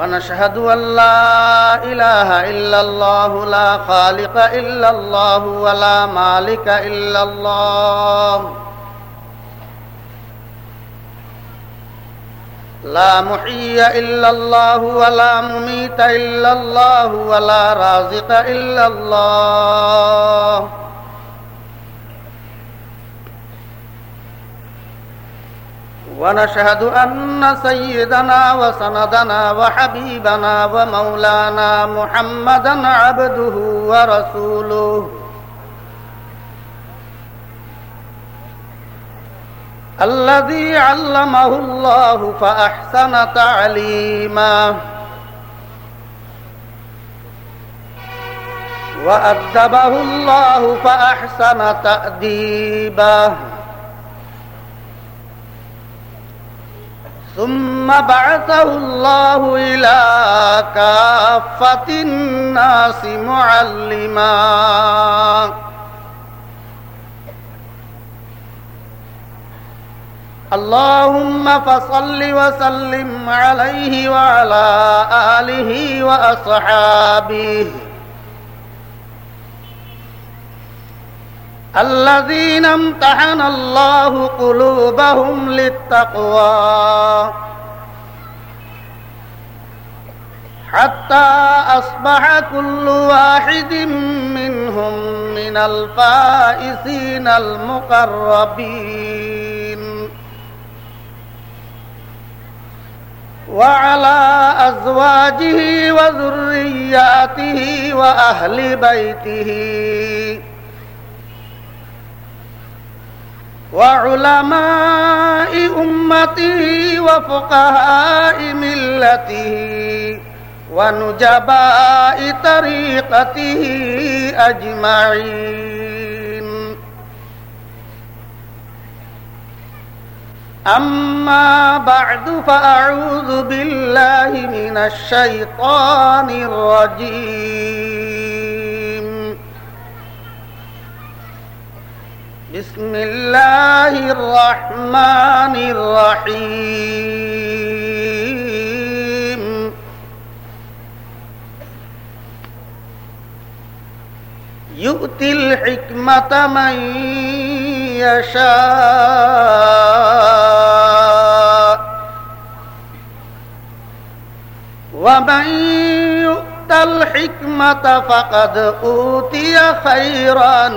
ونشهد أن لا إله إلا الله لا خالق إلا الله ولا مالك إلا الله. لا محيي إلا الله ولا مميت إلا الله ولا رازق إلا الله. ونشهد أن سيدنا وسندنا وحبيبنا ومولانا محمدا عبده ورسوله. الذي علمه الله فأحسن تعليما. وأدبه الله فأحسن تأديبا. ثم بعثه الله إلى كافة الناس معلما. اللهم فصل وسلم عليه وعلى آله وأصحابه. الذين امتحن الله قلوبهم للتقوى حتى أصبح كل واحد منهم من الفائزين المقربين. وعلى أزواجه وذرياته وأهل بيته وعلماء أمته وفقهاء ملته ونجباء طريقته أجمعين. أما بعد فأعوذ بالله من الشيطان الرجيم. بسم الله الرحمن الرحيم يؤتي الحكمة من يشاء ومن الحكمة فقد أوتي خيرا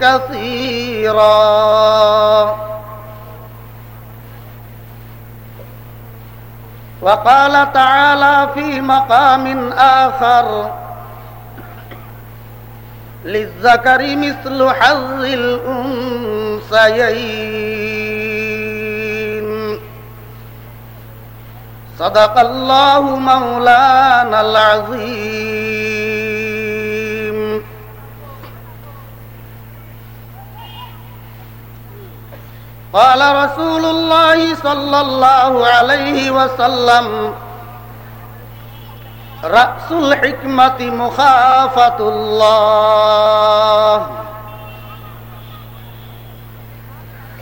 كثيرا. وقال تعالى في مقام آخر للذكر مثل حظ الأنثيين. صدق الله مولانا العظيم. قال رسول الله صلى الله عليه وسلم رأس الحكمة مخافة الله.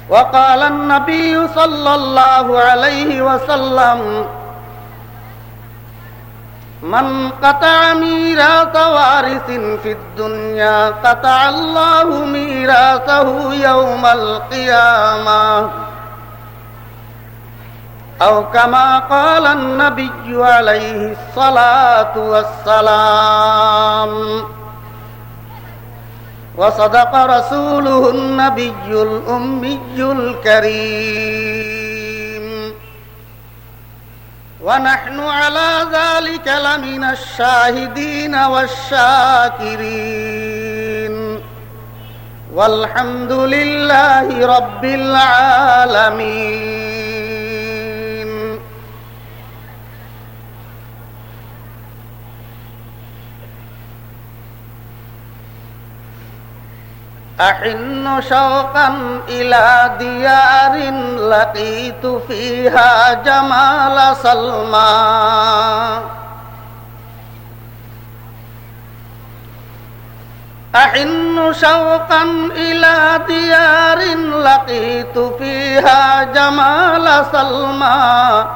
وقال النبي صلى الله عليه وسلم من قطع ميراث وارث في الدنيا قطع الله ميراثه يوم القيامة. أو كما قال النبي عليه الصلاة والسلام وصدق رسوله النبي الأمي الكريم. ونحن على ذلك لمن الشاهدين والشاكرين. والحمد لله رب العالمين. أحن شوقا إلى ديار لقيت فيها جمال سلمى أحن شوقا إلى ديار لقيت فيها جمال سلمى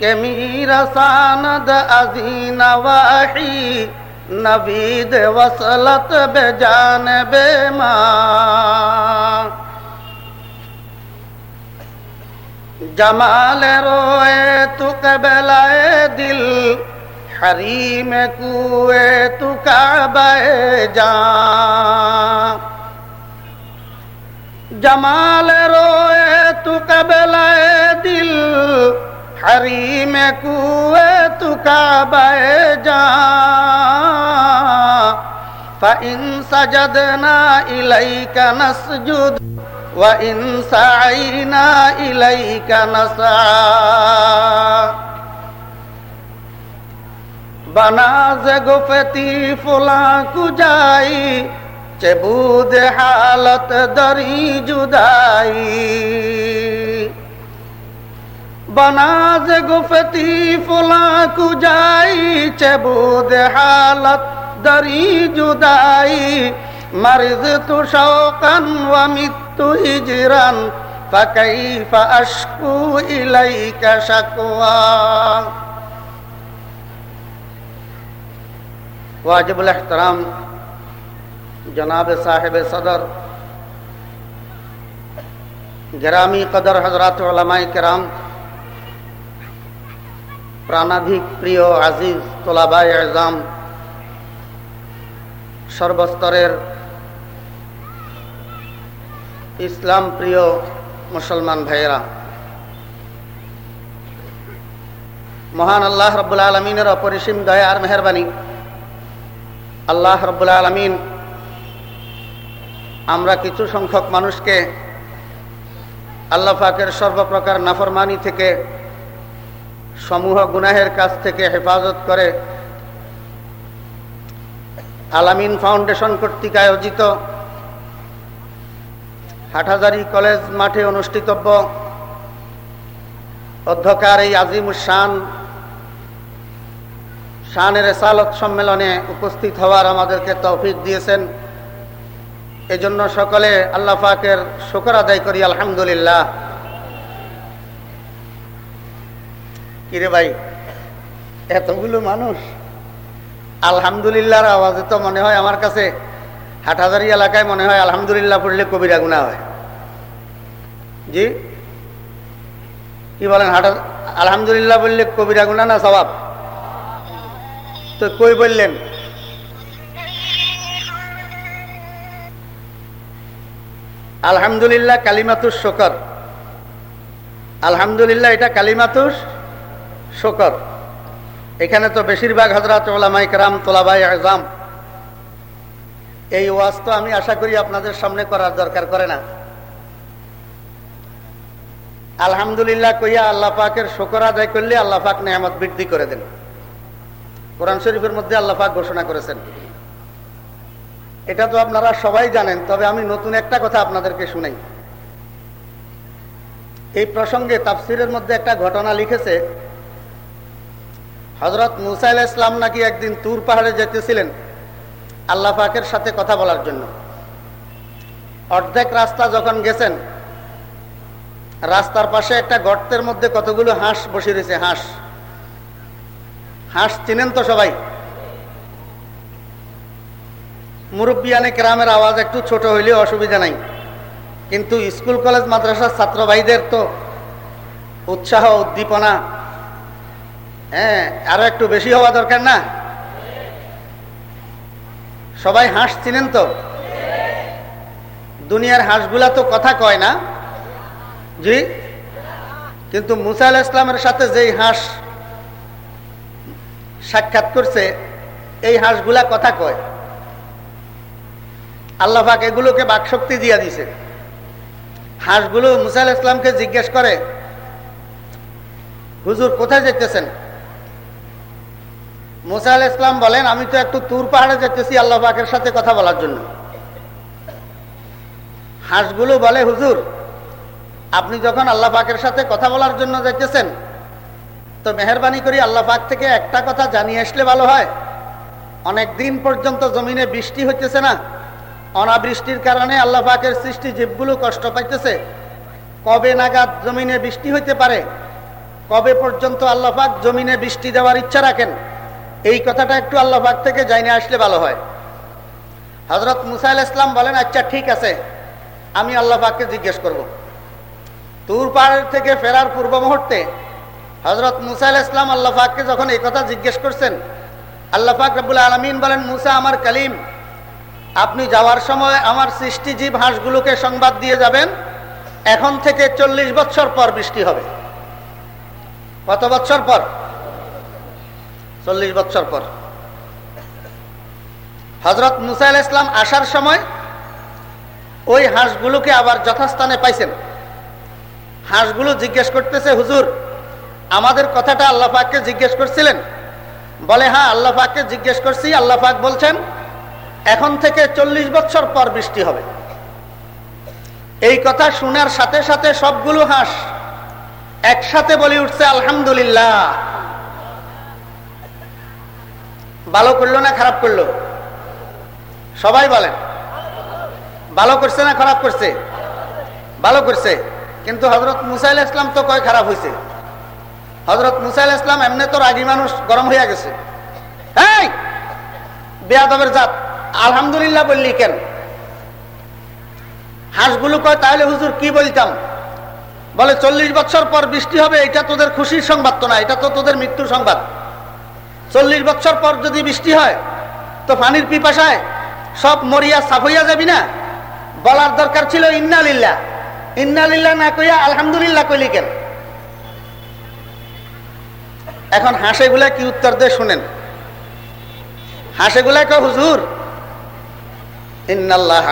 كمير ساند أزين وأحي नबीद वसलत बेजान बेमा जमाल रोए तू कबलाए दिल हरी में कुए तू काबाए जा। जमाल रोए तू कबलाए दिल हरी में कुए तू काबाए जा। فإن سجدنا إليك نسجد وإن سعينا إليك نسعى بنا زغفتی فلا کجائی چه بود حالت دری جدائی بنا زغفتی فلا کجائی چه بود حالت دری جدائی مرض تو شوقا ومت هجرا فكيف أشكو إليك شكوى واجب الاحترام جناب صاحب صدر গ্রামী কদর হজরত ওলামাই কেরাম প্রাণাধিক প্রিয় আজিজ তোলাবাই এজাম সর্বস্তরের ইসলাম প্রিয় মুসলমান ভাইয়েরা, মহান আল্লাহ রব্বুল আলমিনের অপরিসীম দয়া আর মেহরবানি। আল্লাহ রব্বুল আলমিন আমরা কিছু সংখ্যক মানুষকে আল্লাহ পাকের সর্বপ্রকার নাফরমানি থেকে, সমূহ গুনাহের কাছ থেকে হেফাজত করে আলামিন ফাউন্ডেশন কর্তৃক আয়োজিত হাটহাজারি কলেজ মাঠে অনুষ্ঠিতব্য। অধ্যকার এই আজিম শান, শানের এসালত সম্মেলনে উপস্থিত হওয়ার আমাদেরকে তৌফিক দিয়েছেন। এজন্য সকলে আল্লাহ পাকের শুকর আদায় করি, আলহামদুলিল্লাহ। কিরে ভাই, এতগুলো মানুষ আলহামদুলিল্লাহর আওয়াজে তো মনে হয় আমার কাছে হাটহাজারি এলাকায় মনে হয় আলহামদুলিল্লাহ পড়লে কবিরা গুণা হয়। জি? কি বলেন, হাটা আলহামদুলিল্লাহ বললে কবিরা গুণা না স্বভাব তো কই বললেন আলহামদুলিল্লাহ কালিমাতুর শকর। আলহামদুলিল্লাহ এটা কালিমাতুর শকর। এখানে তো বেশিরভাগ হজরত ওলামাই কারাম, তোলাবাই, আজাম। এই ওয়াজ তো আমি আশা করি আপনাদের সামনে করার দরকার করে না। আলহামদুলিল্লাহ কইয়া আল্লাহ পাকের শকর আদায় করলে আল্লাহ পাক নেয়ামত বৃদ্ধি করে দেন। কোরআন শরীফের মধ্যে আল্লাহ পাক ঘোষণা করেছেন। এটা তো আপনারা সবাই জানেন, তবে আমি নতুন একটা কথা আপনাদেরকে শুনাই। এই প্রসঙ্গে তাফসিরের মধ্যে একটা ঘটনা লিখেছে হজরত মুসাইল ইসলাম নাকি একদিন তুর পাহাড়ে যেতেছিলেন আল্লাহ পাকের সাথে কথা বলার জন্য। অর্ধেক রাস্তা যখন গেছেন, রাস্তার পাশে একটা গর্তের মধ্যে কতগুলো হাঁস বসে রয়েছে, হাঁস। হাঁস চিনেন তো সবাই? মুরব্বিয়ানে গ্রামের আওয়াজ একটু ছোট হইলেও অসুবিধা নাই। কিন্তু স্কুল, কলেজ, মাদ্রাসার ছাত্র ভাইদের তো উৎসাহ, উদ্দীপনা হ্যাঁ আরও একটু বেশি হওয়া দরকার না? সবাই হাঁস চিনেন তো? দুনিয়ার হাঁসগুলা তো কথা কয় না। জি? কিন্তু মুসা আল ইসলামের সাথে যেই হাঁস সাক্ষাৎ করছে, এই হাঁসগুলা কথা কয়। আল্লাহ পাক এগুলোকে বাকশক্তি দিয়া দিছে হাঁসগুলো মুসা আল ইসলামকে জিজ্ঞেস করে, হুজুর, কোথায় যেতেছেন মুসা আল ইসলাম বলেন, আমি তো একটু তুর পাহাড়ে যেতেছি আল্লাহ পাকের সাথে কথা বলার জন্য। হাঁসগুলো বলে, হুজুর, আপনি যখন আল্লাহ পাকের সাথে কথা বলার জন্য যাইতেছেন, তো মেহরবানি করি আল্লাহ পাক থেকে একটা কথা জানিয়ে আসলে ভালো হয়। অনেক দিন পর্যন্ত জমিনে বৃষ্টি হইতেছে না। অনাবৃষ্টির কারণে আল্লাহ পাকের সৃষ্টি জীবগুলো কষ্ট পাইতেছে। কবে নাগাদ জমিনে বৃষ্টি হইতে পারে? কবে পর্যন্ত আল্লাহ পাক জমিনে বৃষ্টি দেওয়ার ইচ্ছা রাখেন? এই কথাটা একটু আল্লাহ পাক থেকে জাইনে আসলে ভালো হয়। হজরত মুসাইল ইসলাম বলেন আচ্ছা ঠিক আছে, আমি আল্লাহ পাককে জিজ্ঞেস করব। তুর পাহাড় থেকে ফেরার পূর্ব মুহূর্তে হজরত মুসাইল ইসলাম আল্লাহ পাককে যখন এই কথা জিজ্ঞেস করছেন, আল্লাহ পাক রবুল আলমিন বলেন, মুসা আমার কালিম, আপনি যাওয়ার সময় আমার সৃষ্টিজীব হাঁসগুলোকে সংবাদ দিয়ে যাবেন, এখন থেকে চল্লিশ বছর পর বৃষ্টি হবে। কত বছর পর? চল্লিশ বছর পর। হজরত মুসাইল ইসলাম আসার সময় ওই হাঁসগুলোকে আবার যথাস্থানে পাইছেন। হাঁসগুলো জিজ্ঞেস করতেছে, হুজুর, আমাদের কথাটা আল্লাহ পাককে জিজ্ঞেস করছিলেন? বলে হ্যাঁ আল্লাহ পাককে জিজ্ঞেস করছি। আল্লাহ পাক বলছেন, এখন থেকে চল্লিশ বছর পর বৃষ্টি হবে। এই কথা শোনার সাথে সাথে সবগুলো হাঁস একসাথে বলে উঠছে, আলহামদুলিল্লাহ। ভালো করল না খারাপ করল? সবাই বলেন। ভালো করছে না খারাপ করছে? ভালো করছে। কিন্তু হজরত মুসাইল ইসলাম তো কয় খারাপ হয়েছে হজরত মুসাইল ইসলাম এমনি তো রাগি মানুষ গরম হইয়া গেছে। এই বেয়াদবের জাত। আলহামদুলিল্লাহ বললি কেন? হাঁসগুলো কয় তাহলে হুজুর কি বলতাম? বলে, চল্লিশ বছর পর বৃষ্টি হবে এটা তোদের খুশির সংবাদ তো না, এটা তো তোদের মৃত্যুর সংবাদ। চল্লিশ বছর পর যদি বৃষ্টি হয়, তো পানির পিপাসায় সব মরিয়া সাফ হইয়া যাবি না? বলার দরকার ছিল ইন্নালিল্লা ইন্নালিল্লা না কইয়া আলহামদুলিল্লাহ কইলি কেন? এখন হাঁসেগুলা কি উত্তর দিয়ে শুনেন। হাঁসেগুলা কে হুজুর, ইন্নাল্লাহ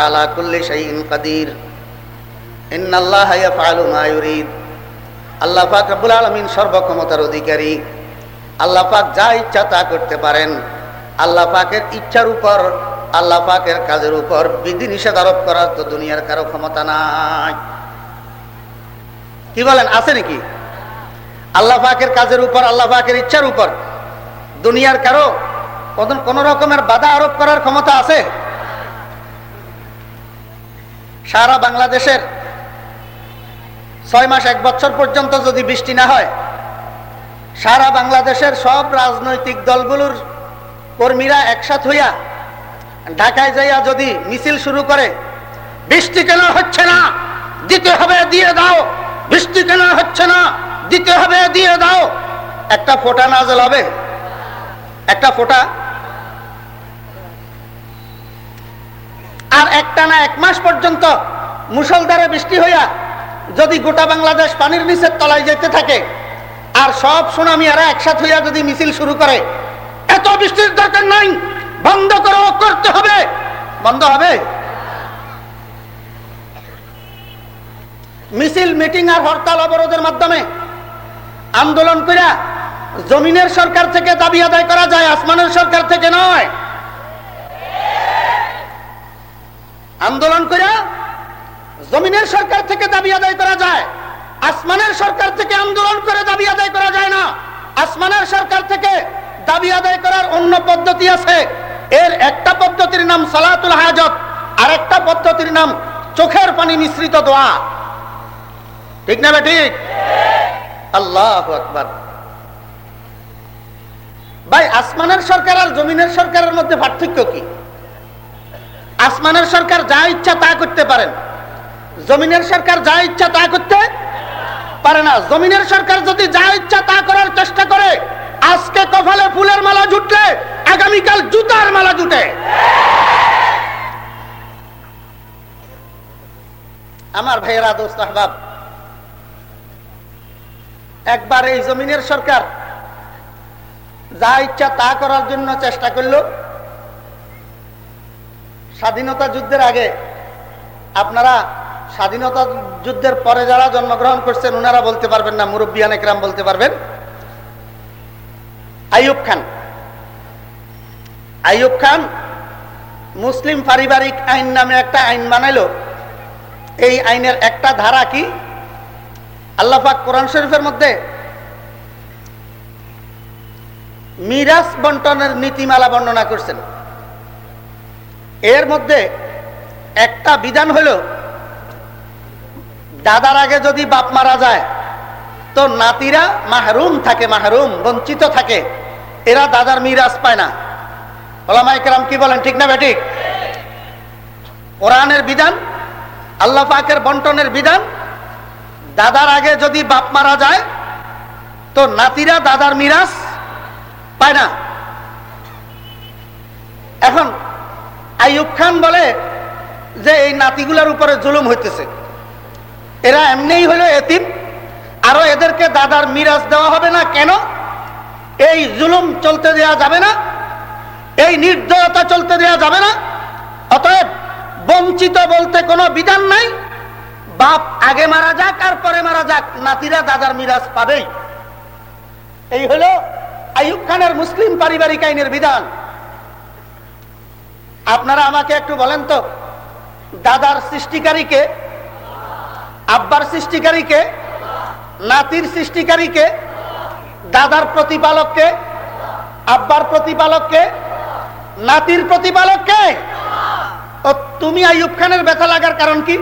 আল্লাহ পাক সর্বক্ষমতার অধিকারী। আল্লাহ পাক যা ইচ্ছা তা করতে পারেন। আল্লাহ পাকের ইচ্ছার উপর, আল্লাহ পাকের কাজের উপর বিধি নিষেধ আরোপ করার তো দুনিয়ার কারও ক্ষমতা নাই। কি বলেন, আছে নাকি? আল্লাহ পাকের কাজের উপর, আল্লাহ পাকের ইচ্ছার উপর দুনিয়ার কারও কোন রকমের বাধা আরোপ করার ক্ষমতা আছে? সারা বাংলাদেশের ছয় মাস এক বছর পর্যন্ত যদি বৃষ্টি না হয় সারা বাংলাদেশের সব রাজনৈতিক দলগুলোর কর্মীরা একসাথ হইয়া ঢাকায় যাইয়া যদি মিছিল শুরু করে, বৃষ্টি কেন হচ্ছে না? দিতে হবে, দিয়ে দাও। বৃষ্টি কেন হচ্ছে না? দিতে হবে, দিয়ে দাও। একটা ফোটা নাজল হবে একটা ফোটা? আর একটা না এক মাস পর্যন্ত মুসলধারে বৃষ্টি হইয়া যদি গোটা বাংলাদেশ পানির নিচের তলায় যেতে থাকে আর সব সুনামিয়ারা একসাথ হইয়া যদি মিছিল শুরু করে, এত বৃষ্টির দরকার নাই, বন্ধ করো, করতে হবে। বন্ধ হবে? মিছিল, মিটিং আর হরতাল অবরোধের মাধ্যমে আন্দোলন করে জমিনের সরকার থেকে দাবি আদায় করা যায়, আসমানের সরকার থেকে নয়। আন্দোলন করে জমিনের সরকার থেকে দাবি আদায় করা যায়। আসমানের সরকার থেকে আন্দোলন করে দাবি আদায় করা যায় না। আসমানের সরকার থেকে দাবি আদায় করার অন্য পদ্ধতি আছে। এর একটা পদ্ধতির নাম সালাতুল হাজত আর একটা পদ্ধতির নাম চোখের পানি মিশ্রিত দোয়া। ঠিক না ঠিক? আল্লাহ আকবর। ভাই, আসমানের সরকার আর জমিনের সরকারের মধ্যে পার্থক্য কি? আসমানের সরকার যা ইচ্ছা তা করতে পারেন। জমিনের সরকার যা ইচ্ছা তা করতে পারে না। জমিনের সরকার যদি যা ইচ্ছা তা করার চেষ্টা করে, আজকে কপালে ফুলের মালা জুটলে আগামীকাল জুতার মালা জুটে। আমার ভাইয়েরা, দোস্ত আহবাব, একবার এই জমিনের সরকার যা ইচ্ছা তা করার জন্য চেষ্টা করল। স্বাধীনতা যুদ্ধের আগে আপনারা স্বাধীনতা যুদ্ধের পরে যারা জন্মগ্রহণ করছেন ওনারা বলতে পারবেন না মুরব্বিয়ান একরাম বলতে পারবেন। আইয়ুব খান। আইয়ুব খান মুসলিম পারিবারিক আইন নামে একটা আইন বানাইলো। এই আইনের একটা ধারা কি? আল্লাহাক কোরআন শরীফের মধ্যে মিরাজ বন্টনের নীতিমালা বর্ণনা করছেন। এর মধ্যে একটা বিধান হল দাদার আগে যদি বাপ মারা যায়, তো নাতিরা মাহরুম থাকে, মাহরুম, বঞ্চিত থাকে। এরা দাদার মিরাজ পায় না। ওলামাইকেরাম কি বলেন, ঠিক না বেঠিক কোরআনের বিধান, আল্লাহ পাকের বন্টনের বিধান, দাদার আগে যদি বাপ মারা যায়, তো নাতিরা দাদার মিরাজ পায় না। এখন আইয়ুব খান বলে যে এই নাতিগুলোর উপরে জুলুম হইতেছে। এরা এমনিই হলো এতিম। আরও এদেরকে দাদার মিরাজ দেওয়া হবে না কেন? এই জুলুম চলতে দেওয়া যাবে না। এই নির্দয়তা চলতে দেওয়া যাবে না। অতএব বঞ্চিত বলতে কোনো বিধান নাই। বাপ আগে মারা যাক, আর পরে মারা যাক, নাতিরা দাদার মিরাজ পাবেই। এই হলো আইয়ুব খানের মুসলিম পারিবারিক আইনের বিধান। আপনারা আমাকে একটু বলেন তো, দাদার সৃষ্টিকারীকে আব্বার সৃষ্টিকারীকে, নাতির সৃষ্টিকারীকে, দাদার প্রতিপালককে, আব্বার প্রতিপালককে, নাতির প্রতিপালককে। ও তুমি আইয়ুব খানের ব্যথা লাগার কারণ কি?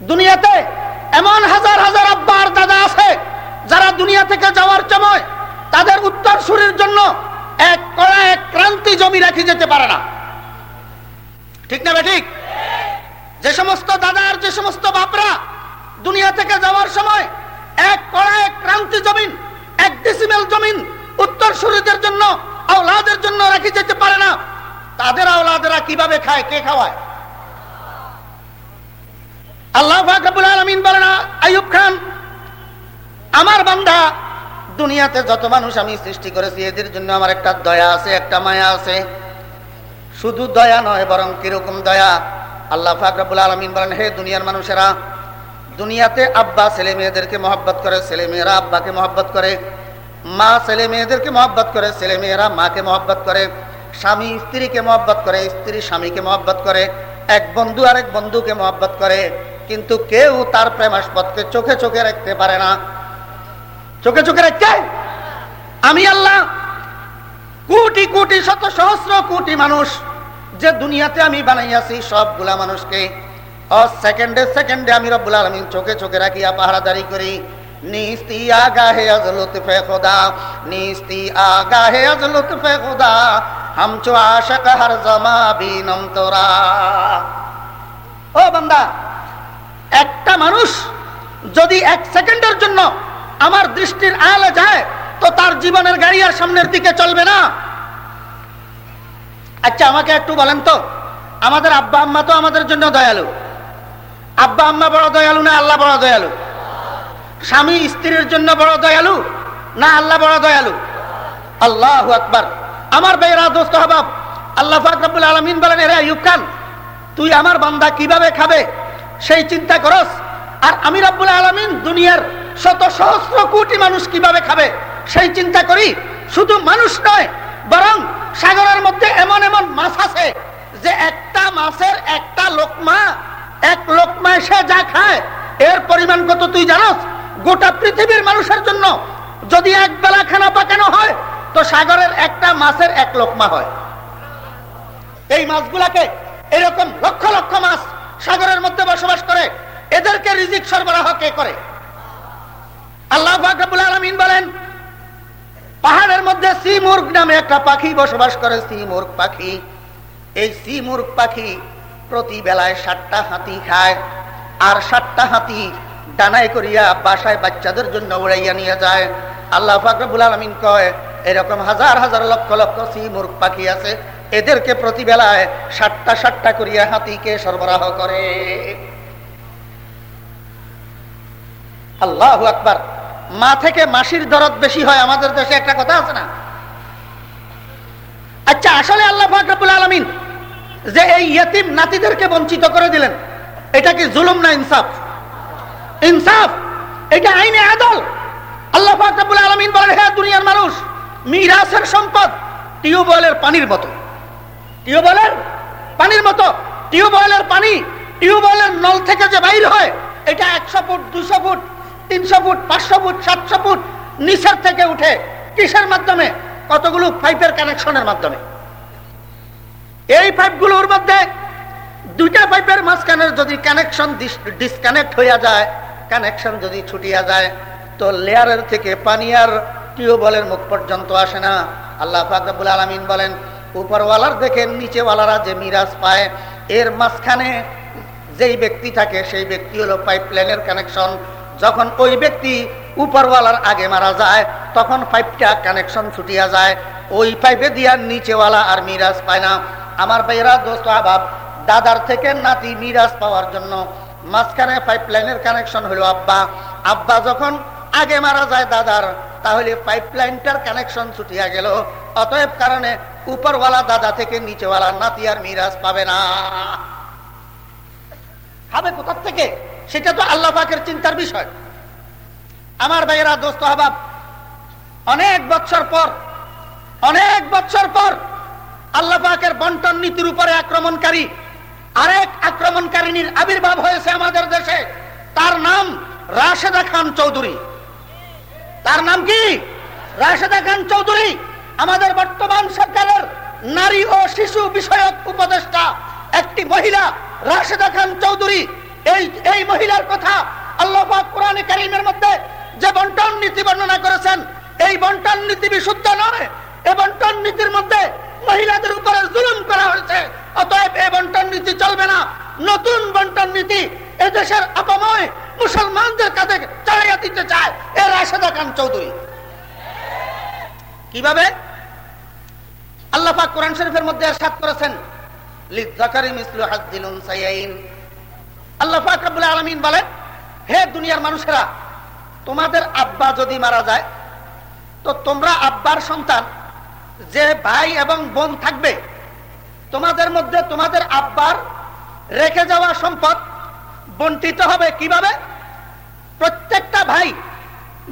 দুনিয়াতে এমন হাজার হাজার আব্বার দাদা আছে, যারা দুনিয়া থেকে যাওয়ার সময় তাদের উত্তর সুরের জন্য এক কড়া, এক ক্রান্তি জমি রাখি যেতে পারে না। ঠিক না ঠিক? যে সমস্ত দাদা আর যে সমস্ত বাপরা দুনিয়া থেকে যাওয়ার সময় এক কড়া, এক ক্রান্তি জমিন, এক ডিসিমেল জমিন উত্তর সুরীদের জন্য আওলাদের জন্য রাখি যেতে পারে না। তাদের আওলাদেরা কীভাবে খায়, কে খাওয়ায়? আল্লাহ ফাকবুল আলমিন বলে না আইয়ুব খান, আমার বান্ধা দুনিয়াতে যত মানুষ আমি সৃষ্টি করেছি, এদের জন্য আমার একটা দয়া আছে, একটা মায়া আছে। শুধু দয়া নয়, বরং কীরকম দয়া? আল্লাহ ফাকরাবুল আলমিন বলেন, হে দুনিয়ার মানুষেরা, দুনিয়াতে আব্বা ছেলে মেয়েদেরকে মহব্বত করে, ছেলে মেয়েরা আব্বাকে মহব্বত করে, মা ছেলে মেয়েদেরকে মহব্বত করে, ছেলে মেয়েরা মাকে মহব্বত করে, স্বামী স্ত্রীকে মহব্বত করে, স্ত্রী স্বামীকে মহব্বত করে, এক বন্ধু আরেক বন্ধুকে মহব্বত করে, কিন্তু কেউ তার প্রেমাস্পদকে চোখে চোখে রাখতে পারে না। চোখে চোখে রাখতে? আমি আল্লাহ কোটি কোটি শত সহস্র কোটি মানুষ যে দুনিয়াতে আমি বানাইয়াছি সবগুলা মানুষকে সেকেন্ডে সেকেন্ডে আমি রব্বুল আলমিন চোখে চোখে রাখিয়া পাহারাদারি করি। নিস্তি আগাহে আজ লুৎফে খোদা নিস্তি আগাহে আজ লুৎফে খোদা হাম চো আশক হর জমা বিনম ও বান্দা, একটা মানুষ যদি এক সেকেন্ডের জন্য আমার দৃষ্টির আলে যায়, তো তার জীবনের গাড়ি আর সামনের দিকে চলবে না। আচ্ছা আমাকে একটু বলেন তো, আমাদের আব্বা আম্মা তো আমাদের জন্য দয়ালু। আব্বা আম্মা বড় দয়ালু না আল্লাহ বড় দয়ালু? স্বামী স্ত্রীর জন্য বড় দয়ালু না আল্লাহ বড় দয়ালু? আল্লাহ আকবার। আমার বেয়েরা দোস্ত হবাব আল্লাহ ফাকরাবুল আলমিন বলেন, এরা ইউব খান, তুই আমার বান্দা কীভাবে খাবে? সেই চিন্তা করস। আর আমি রাব্বুল আলমিন দুনিয়ার শত সহস্র কোটি মানুষ কীভাবে খাবে? সেই চিন্তা করি। শুধু মানুষ নয় বরং সাগরের মধ্যে এমন এমন মাছ আছে যে একটা মাছের একটা লোকমা, এক লোকমা সে যা খায়, এর পরিমাণ কত তুই জানস? গোটা পৃথিবীর মানুষের জন্য যদি এক বেলা খানা পাকানো হয়, তো সাগরের একটা মাছের এক লোকমা হয়। এই মাছগুলাকে এরকম লক্ষ লক্ষ মাছ সাগরের মধ্যে বসবাস করে, এদেরকে রিজিক সরবরাহ কে করে? আল্লাহ আলমিন বলেন পাহাড়ের মধ্যে সিমুর্গ নামে একটা পাখি বসবাস করে সিমুর্গ পাখি। এই সিমুর্গ পাখি প্রতি বেলায় সাতটা হাতি খায়, আর সাতটা হাতি ডানায় করিয়া বাসায় বাচ্চাদের জন্য উড়াইয়া নিয়ে যায়। আল্লাহ ফাকরাবুল আলমিন কয়, এরকম হাজার হাজার লক্ষ লক্ষ সিমুর্গ পাখি আছে, এদেরকে প্রতি বেলায় সাতটা সাতটা করিয়া হাতিকে সরবরাহ করে। আল্লাহ আকবার। মা থেকে মাসির দরদ বেশি হয় আমাদের দেশে, একটা কথা আছে না? আচ্ছা আসলে আল্লাহ ফাকরাবুল আলমিন যে এই ইয়তিম নাতিদেরকে বঞ্চিত করে দিলেন, এটা কি জুলুম না ইনসাফ? ইনসাফ, এটা আইনে আদল। আল্লাহ ফাকরাবুল আলমিন বলেন হ্যাঁ দুনিয়ার মানুষ, মিরাসের সম্পদ টিউবওয়েলের পানির মতো। টিউবওয়েলের পানির মতো। টিউবওয়েলের পানি, টিউবওয়েলের নল থেকে যে বাইর হয়, এটা একশো ফুট, দুশো ফুট তিনশো ফুট, পাঁচশো ফুট, সাতশো ফুট নিচের থেকে উঠে কিসের মাধ্যমে? কতগুলো পাইপের কানেকশনের মাধ্যমে। এই পাইপগুলোর মধ্যে দুইটা পাইপের মাঝখানে যদি কানেকশন ডিসকানেক্ট হইয়া যায়, কানেকশন যদি ছুটিয়া যায়, তো লেয়ারের থেকে পানি আর টিউবওয়েলের মুখ পর্যন্ত আসে না। আল্লাহ ফাকবুল আলমিন বলেন, উপরওয়ালার দেখে নিচেওয়ালারা যে মিরাজ পায়, এর মাঝখানে যেই ব্যক্তি থাকে, সেই ব্যক্তি হলো পাইপ লাইনের কানেকশন। যখন ওই ব্যক্তি উপরওয়ালার আগে মারা যায়, তখন পাইপটা কানেকশন ছুটিয়া যায়। ওই পাইপে দিয়া নিচেওয়ালা আর মিরাজ পায় না। আমার ভাইয়েরা, দোস্ত আবাব, দাদার থেকে নাতি মিরাজ পাওয়ার জন্য মাঝখানে পাইপ লাইনের কানেকশন হলো আব্বা। আব্বা যখন আগে মারা যায় দাদার, তাহলে পাইপ লাইনটার কানেকশন ছুটিয়া গেল। অতএব কারণে উপরওয়ালা দাদা থেকে নিচেওয়ালা নাতি আর মিরাজ পাবে না। খাবে কোথার থেকে? সেটা তো আল্লাহ পাকের চিন্তার বিষয়। আমার ভাইয়েরা, দোস্ত আবাব অনেক বছর পর, অনেক বছর পর আল্লাহ পাকের বন্টন নীতির উপরে আক্রমণকারী, আরেক আক্রমণকারিনীর আবির্ভাব হয়েছে আমাদের দেশে। তার নাম রাশেদা খান চৌধুরী। তার নাম কি? রাশেদা খান চৌধুরী, আমাদের বর্তমান সরকারের নারী ও শিশু বিষয়ক উপদেষ্টা, একটি মহিলা, রাশেদা খান চৌধুরী। এই এই মহিলার কথা আল্লাহ কোরআনে কারিমের মধ্যে যে বন্টন নীতি বর্ণনা করেছেন, এই বন্টন নীতি বিশুদ্ধ নয়। এই বন্টন নীতির মধ্যে মহিলাদের উপরে জুলুম করা হয়েছে। অতএব এই বন্টন নীতি চলবে না। নতুন বন্টন নীতি এদেশের অপময় মুসলমানদের কাছে চালাইয়া দিতে চায় এ রাশেদা খান চৌধুরী। কীভাবে? আল্লাহ কোরআন শরীফের মধ্যে সাত করেছেন আল্লাহ পাক রব্বুল আলামিন বলেন, হে দুনিয়ার মানুষেরা, তোমাদের আব্বা যদি মারা যায়, তো তোমরা আব্বার সন্তান, যে ভাই এবং বোন থাকবে, তোমাদের মধ্যে তোমাদের আব্বার রেখে যাওয়া সম্পদ বন্টিত হবে কীভাবে? প্রত্যেকটা ভাই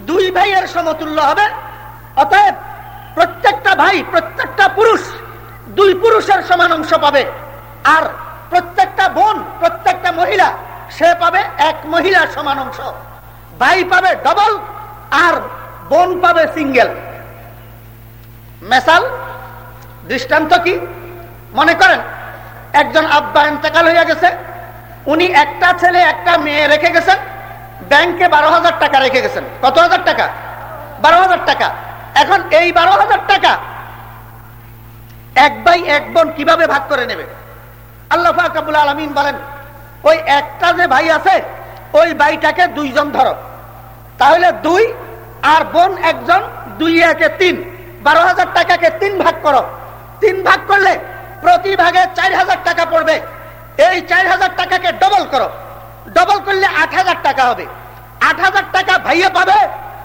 দুই ভাইয়ের সমতুল্য হবে, অতএব প্রত্যেকটা ভাই, প্রত্যেকটা পুরুষ দুই পুরুষের সমান অংশ পাবে। আর প্রত্যেকটা বোন, প্রত্যেকটা মহিলা, সে পাবে এক মহিলার সমান অংশ। ভাই পাবে ডবল আর বোন পাবে সিঙ্গেল মেসাল, দৃষ্টান্ত কি? মনে করেন, একজন আব্বা এন্তেকাল হইয়া গেছে, উনি একটা ছেলে, একটা মেয়ে রেখে গেছেন, ব্যাংকে বারো হাজার টাকা রেখে গেছেন। কত হাজার টাকা? বারো হাজার টাকা। এখন এই বারো হাজার টাকা এক ভাই এক বোন কীভাবে ভাগ করে নেবে? আল্লাহ কাবুল আলমিন বলেন, ওই একটা যে ভাই আছে, ওই ভাইটাকে দুইজন ধরো। তাহলে দুই আর বোন একজন, দুই একে তিন। বারো হাজার টাকাকে তিন ভাগ করো। তিন ভাগ করলে প্রতি ভাগে চার হাজার টাকা পড়বে। এই চার হাজার টাকাকে ডবল করো। ডবল করলে আট হাজার টাকা হবে। আট হাজার টাকা ভাইয়ে পাবে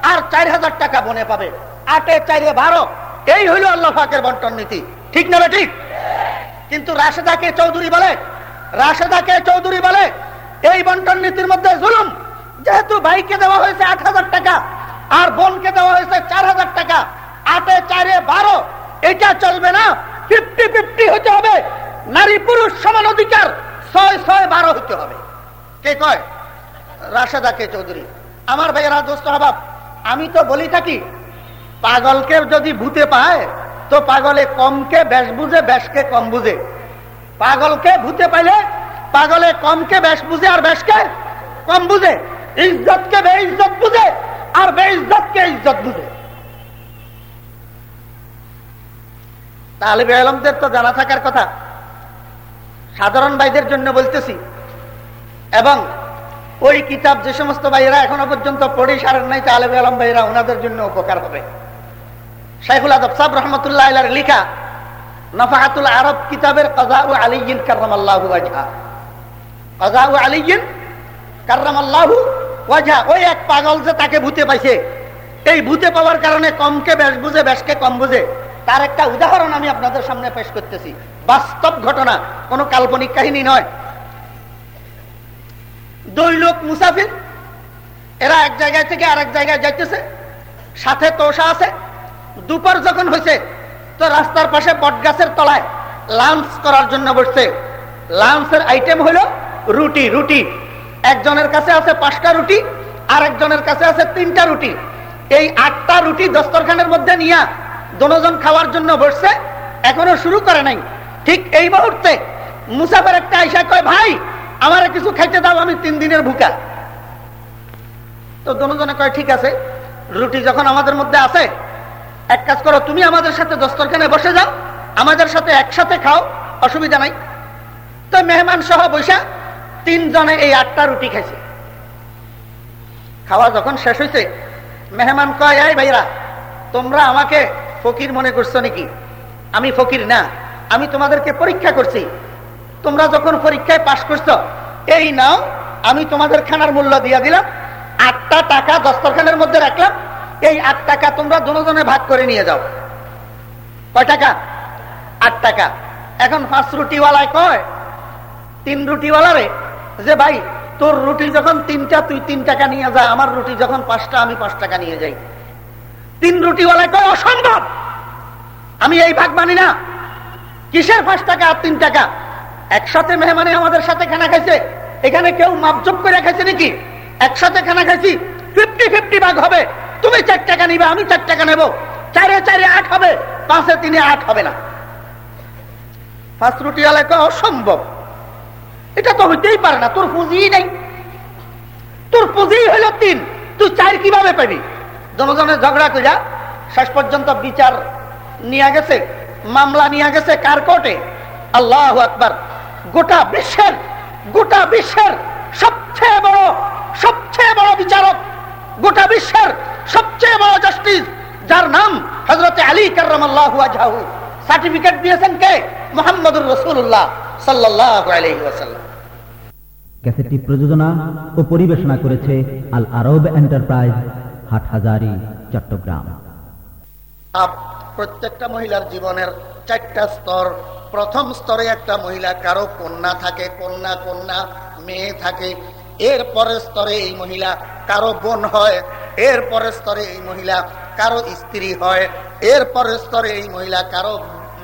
আর চার হাজার টাকা বনে পাবে। আটে চারে বারো। এই হইল আল্লাহ ফাঁকের বন্টন নীতি। ঠিক না ঠিক? কিন্তু রাশেদাকে চৌধুরী বলে? রাশেদাকে চৌধুরী বলে? এই বন্টন নীতির মধ্যে জুলুম। যেহেতু ভাইকে দেওয়া হয়েছে আট হাজার টাকা, আর বোনকে দেওয়া হয়েছে চার হাজার টাকা, আটে চারে বারো, এটা চলবে না। ফিফটি ফিফটি হতে হবে। নারী পুরুষ সমান অধিকার, ছয় ছয় বারো হতে হবে। কে কয়? রাশেদা কে চৌধুরী। আমার ভাইয়েরা, দোস্ত হবাব আমি তো বলি থাকি পাগলকে যদি ভূতে পায় তো পাগলে কমকে বেশ বুঝে, বেশকে কম বুঝে। পাগলকে ভূতে পাইলে পাগলে কমকে বেশ বুঝে আর বেশকে কম বুঝে। ইজ্জতকে বে ইজ্জত বুঝে আর বে ইজ্জতকে ইজ্জত বুঝে। বেলমদের তো জানা থাকার কথা। সাধারণ ভাইদের জন্য বলতেছি। এবং ওই কিতাব যে সমস্ত ভাইয়েরা এখনও পর্যন্ত পড়ে সারেন নাই, তাহলে আলম ভাইয়েরা ওনাদের জন্য উপকার হবে। শাইখুল আদব সাহ রহমতুল্লাহ লিখা নফাহাতুল আরব কিতাবের কজাউ আলিগিন কার্রামাল্লাহু ওয়াজহা। কজাউ আলিগিন কার্রামাল্লাহু ওয়াজহা। ওই এক পাগল যে তাকে ভূতে পাইছে। এই ভূতে পাওয়ার কারণে কমকে বেশ বুঝে, বেশকে কম বুঝে। তার একটা উদাহরণ আমি আপনাদের সামনে পেশ করতেছি। বাস্তব ঘটনা, কোনো কাল্পনিক কাহিনী নয়। দুই লোক মুসাফির, এরা এক জায়গায় থেকে আরেক জায়গায় যাইতেছে। সাথে তোষা আছে দুপুর যখন হয়েছে তো রাস্তার পাশে বট গাছের তলায় লাঞ্চ করার জন্য বসছে। লাঞ্চের আইটেম হলো রুটি রুটি। একজনের কাছে আছে পাঁচটা রুটি আর একজনের কাছে আছে তিনটা রুটি। এই আটটা রুটি দস্তরখানের মধ্যে নিয়ে দনোজন খাওয়ার জন্য বসছে, এখনও শুরু করে নাই। ঠিক এই মুহূর্তে মুসাফের একটা আইসা কয়, ভাই, আমার কিছু খাইতে দাও, আমি তিন দিনের ভুকা। তো দনোজনে কয়, ঠিক আছে। রুটি যখন আমাদের মধ্যে আছে এক কাজ করো, তুমি আমাদের সাথে দস্তরখানে বসে যাও, আমাদের সাথে একসাথে খাও, অসুবিধা নাই। তো মেহমান সহ বৈশা তিনজনে এই আটটা রুটি খাইছে। খাওয়া যখন শেষ হয়েছে মেহমান কয়, এই ভাইরা তোমরা আমাকে ফকির মনে করছ নাকি? আমি ফকির না, আমি তোমাদেরকে পরীক্ষা করছি। তোমরা যখন পরীক্ষায় পাশ করছ, এই নাও, আমি তোমাদের খানার মূল্য দিয়া দিলাম, আটটা টাকা দস্তরখানের মধ্যে রাখলাম এই আট টাকা তোমরা দুজনে ভাগ করে নিয়ে যাও। কয় টাকা? আট টাকা। এখন পাঁচ রুটিওয়ালায় কয়? তিন রুটিওয়ালারে যে ভাই, তোর রুটি যখন তিনটা, তুই তিন টাকা নিয়ে যা, আমার রুটি যখন পাঁচটা, আমি পাঁচ টাকা নিয়ে যাই। তিন রুটিওয়ালায় কয়, অসম্ভব! আমি এই ভাগ মানি না। কিসের পাঁচ টাকা আর তিন টাকা? একসাথে মেহমানে আমাদের সাথে খানা খাইছে। এখানে কেউ মাপজব করে খাইছে নাকি? একসাথে খানা খাইছি। ফিফটি ফিফটি ভাগ হবে। তুমি চার টাকা নিবে, আমি চার টাকা নেব। চারে চারে আট হবে, পাঁচে তিনে আট হবে না। ফার্স্ট রুটি এলাকা অসম্ভব। এটা তো হইতেই পারে না, তোর পুঁজি নেই। তোর পুঁজি হইল তিন, তুই চার কীভাবে পাবি? ঝগড়া শেষ পর্যন্ত বিচার নিয়ে গেছে, মামলা নিয়ে গেছে কার কোর্টে? আল্লাহ আকবার। গোটা বিশ্বের গোটা বিশ্বের সবচেয়ে বড় সবচেয়ে বড় বিচারক গোটা বিশ্বের সবচেয়ে বড় জাস্টিস যার নাম হজরত আলী কার্লাহু সার্টিফিকেট দিয়েছেন কে? মোহাম্মদুর রসুল্লাহ সাল্লাহ ক্যাসেটটি প্রযোজনা ও পরিবেশনা করেছে আল আরব এন্টারপ্রাইজ হাটহাজারি চট্টগ্রাম। প্রত্যেকটা মহিলার জীবনের চারটা স্তর প্রথম স্তরে একটা মহিলা কারও কন্যা থাকে কন্যা কন্যা মেয়ে থাকে এর পরের স্তরে এই মহিলা কারও বোন হয়, এর পরের স্তরে এই মহিলা, কারও স্ত্রী হয়, এর পরের স্তরে এই মহিলা, কারও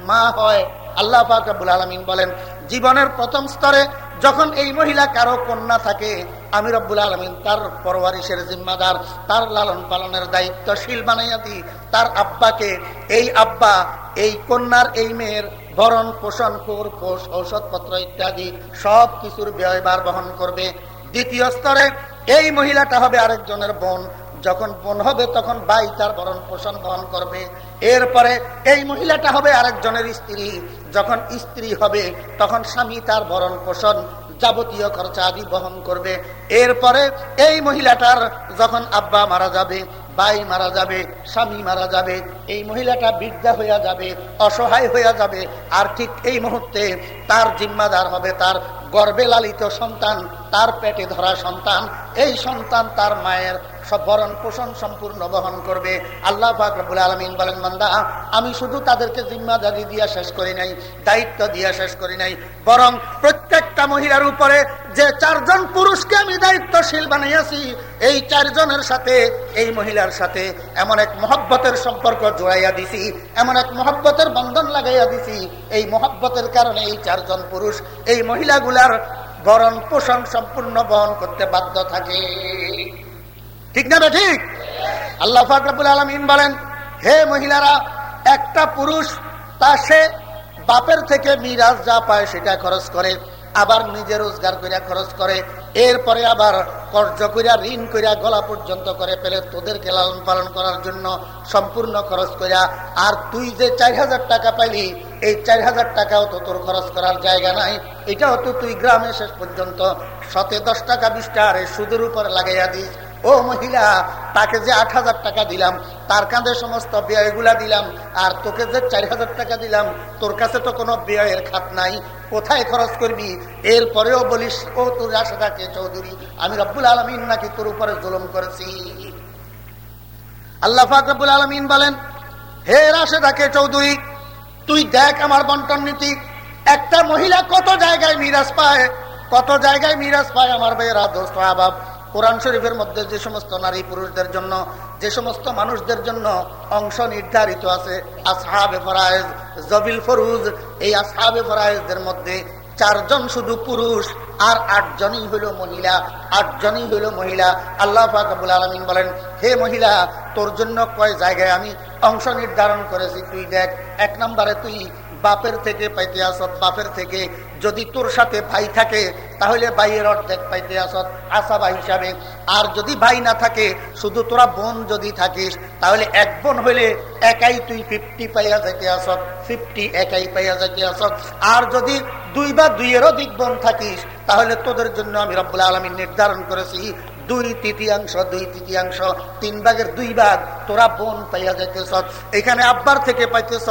মা হয়। আল্লাহ পাকুল আলমিন বলেন, জীবনের প্রথম স্তরে যখন এই মহিলা কারও কন্যা থাকে, আমি রব্বুল আলমিন তার পরওয়ারিসের জিম্মাদার, তার লালন পালনের দায়িত্বশীল বানাইয়া দিই। তার আব্বাকে, এই আব্বা, এই কন্যার, এই মেয়ের ভরণ পোষণ কোর কোষ ঔষধপত্র ইত্যাদি সব কিছুর ব্যয়বার বহন করবে। দ্বিতীয় স্তরে এই মহিলাটা হবে আরেকজনের বোন। যখন বোন হবে, তখন ভাই তার ভরণ পোষণ বহন করবে। এরপরে এই মহিলাটা হবে আরেকজনের স্ত্রী। যখন স্ত্রী হবে, তখন স্বামী তার ভরণ পোষণ যাবতীয় খরচা আদি বহন করবে। এরপরে এই মহিলাটার যখন আব্বা মারা যাবে ভাই মারা যাবে, স্বামী মারা যাবে, এই মহিলাটা বৃদ্ধা হইয়া যাবে, অসহায় হইয়া যাবে, আর ঠিক এই মুহূর্তে তার জিম্মাদার হবে তার গর্বে লালিত সন্তান, তার পেটে ধরা সন্তান, এই সন্তান তার মায়ের ভরণ পোষণ সম্পূর্ণ বহন করবে। আল্লাহ ফাকরুল আলমিন বলেন মান্দা আমি শুধু তাদেরকে জিম্মাদারি দিয়া শেষ করি নাই, দায়িত্ব দিয়া শেষ করি নাই, বরং প্রত্যেকটা মহিলার উপরে যে চারজন পুরুষকে আমি দায়িত্বশীল বানাইয়াছি এই চারজনের সাথে, এই মহিলার সাথে এমন এক মহব্বতের সম্পর্ক জোড়াইয়া দিছি, এমন এক মহব্বতের বন্ধন লাগাইয়া দিছি। এই মহব্বতের কারণে এই চারজন পুরুষ, এই মহিলাগুলার ভরণ পোষণ সম্পূর্ণ বহন করতে বাধ্য থাকে। ঠিক না ঠিক? আল্লাহ ফাকরাবুল আলমিন বলেন, হে মহিলারা, একটা পুরুষ তা সে বাপের থেকে মিরাজ যা পায় সেটা খরচ করে, আবার নিজে রোজগার করিয়া খরচ করে, এরপরে আবার কর্য করিয়া, ঋণ করিয়া গলা পর্যন্ত করে ফেলে তোদেরকে লালন পালন করার জন্য সম্পূর্ণ খরচ করিয়া, আর তুই যে চার হাজার টাকা পাইলি এই চার হাজার টাকাও তো তোর খরচ করার জায়গা নাই। এটাও তো তুই গ্রামে শেষ পর্যন্ত। শতে দশ টাকা বিশ টাকা সুদের উপর লাগাইয়া দিস। ও মহিলা, তাকে যে আট হাজার টাকা দিলাম, তার কাঁধে সমস্ত ব্যয়গুলা দিলাম, আর তোকে যে চার হাজার টাকা দিলাম, তোর কাছে তো কোনো ব্যয়ের খাত নাই। কোথায় খরচ করবি? এরপরেও বলিস, ও তোর রাশেদাকে চৌধুরী? আমি রব্বুল আলমিন নাকি তোর উপরে জুলুম করেছি? আল্লাহ ফাকরুল আলমিন বলেন, হে রাশেদাকে চৌধুরী তুই দেখ আমার বন্টন নীতি। একটা মহিলা কত জায়গায় মিরাজ পায়, কত জায়গায় মিরাজ পায় আমার ভাইয়েরা দোস্ত আবাব। কোরআন শরীফের মধ্যে যে সমস্ত নারী পুরুষদের জন্য, যে সমস্ত মানুষদের জন্য অংশ নির্ধারিত আছে, আসহাবে ফরায়েজ, জবিল ফরুজ, এই আসহাবে ফরায়েজদের মধ্যে চারজন শুধু পুরুষ, আর আটজনই হইল মহিলা, আটজনই হইল মহিলা। আল্লাহ ফাকাবুল আলমিন বলেন, হে মহিলা, তোর জন্য কয় জায়গায় আমি অংশ নির্ধারণ করেছি, তুই দেখ, এক নম্বরে তুই বাপের থেকে পাইতে আসত, বাপের থেকে। যদি তোর সাথে ভাই থাকে, তাহলে ভাইয়ের অর্ধেক পাইতে আসত আসাবা হিসাবে। আর যদি ভাই না থাকে, শুধু তোরা বোন যদি থাকিস, তাহলে এক বোন হইলে একাই তুই ফিফটি পাইয়া যেতে আসত ফিফটি একাই পাইয়া যেতে আসত। আর যদি দুই বা দুইয়ের অধিক বোন থাকিস, তাহলে তোদের জন্য আমি রব্বুল আলমী নির্ধারণ করেছি দুই তৃতীয়াংশ দুই তৃতীয়াংশ, তিন ভাগের দুই ভাগ, তোরা বোন পাইয়া যাইতেছ এখানে আব্বার থেকে পাইতেছ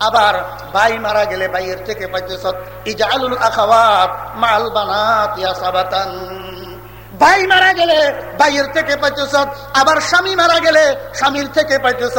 আবার ভাই মারা গেলে ভাইয়ের থেকে পাইতেছ ইজালুল আখাওয়াত মাল বানাত ইয়াসাবাতান ভাই মারা গেলে ভাইয়ের থেকে পাইতেছ আবার স্বামী মারা গেলে স্বামীর থেকে পাইতেছ